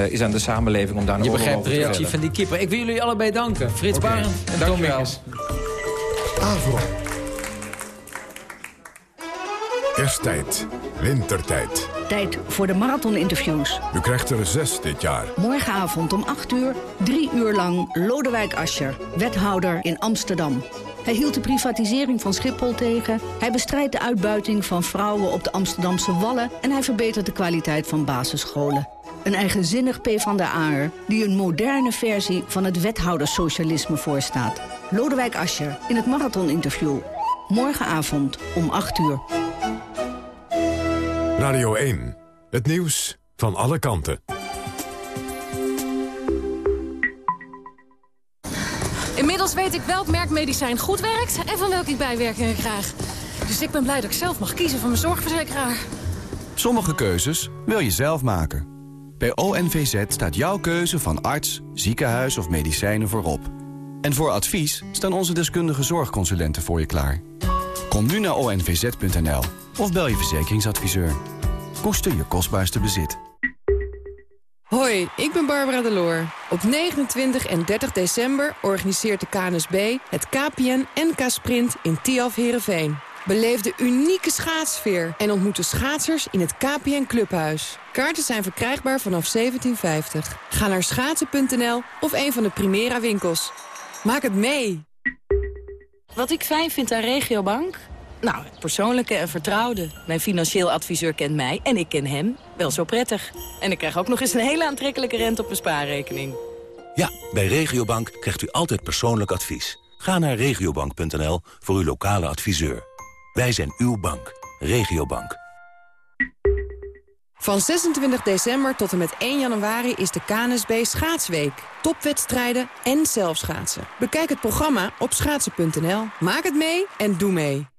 is aan de samenleving om daar een Je begrijpt de reactie van die keeper. Ik wil jullie allebei danken. Frits. Barend en Tom Dankjewel. Wikkers. Avro. Kersttijd. Wintertijd. Tijd voor de marathoninterviews. U krijgt er zes dit jaar. Morgenavond om 8 uur, drie uur lang Lodewijk Asscher, wethouder in Amsterdam. Hij hield de privatisering van Schiphol tegen. Hij bestrijdt de uitbuiting van vrouwen op de Amsterdamse wallen... en hij verbetert de kwaliteit van basisscholen. Een eigenzinnig PvdA'er die een moderne versie van het wethoudersocialisme voorstaat. Lodewijk Asscher in het marathoninterview. Morgenavond om 8 uur. Radio 1. Het nieuws van alle kanten. Inmiddels weet ik welk merk medicijn goed werkt en van welke ik bijwerkingen krijg. Dus ik ben blij dat ik zelf mag kiezen van mijn zorgverzekeraar. Sommige keuzes wil je zelf maken. Bij ONVZ staat jouw keuze van arts, ziekenhuis of medicijnen voorop. En voor advies staan onze deskundige zorgconsulenten voor je klaar. Kom nu naar onvz.nl of bel je verzekeringsadviseur. Koester je kostbaarste bezit. Hoi, ik ben Barbara Deloor. Op 29 en 30 december organiseert de KNSB het KPN NK Sprint in Tialf Herenveen. Beleef de unieke schaatsfeer en ontmoet de schaatsers in het KPN Clubhuis. Kaarten zijn verkrijgbaar vanaf 1750. Ga naar schaatsen.nl of een van de Primera winkels. Maak het mee! Wat ik fijn vind aan Regiobank? Nou, het persoonlijke en vertrouwde. Mijn financieel adviseur kent mij en ik ken hem wel zo prettig. En ik krijg ook nog eens een hele aantrekkelijke rente op mijn spaarrekening. Ja, bij Regiobank krijgt u altijd persoonlijk advies. Ga naar regiobank.nl voor uw lokale adviseur. Wij zijn uw bank. Regiobank. Van 26 december tot en met 1 januari is de KNSB Schaatsweek. Topwedstrijden en zelfschaatsen. Bekijk het programma op schaatsen.nl. Maak het mee en doe mee.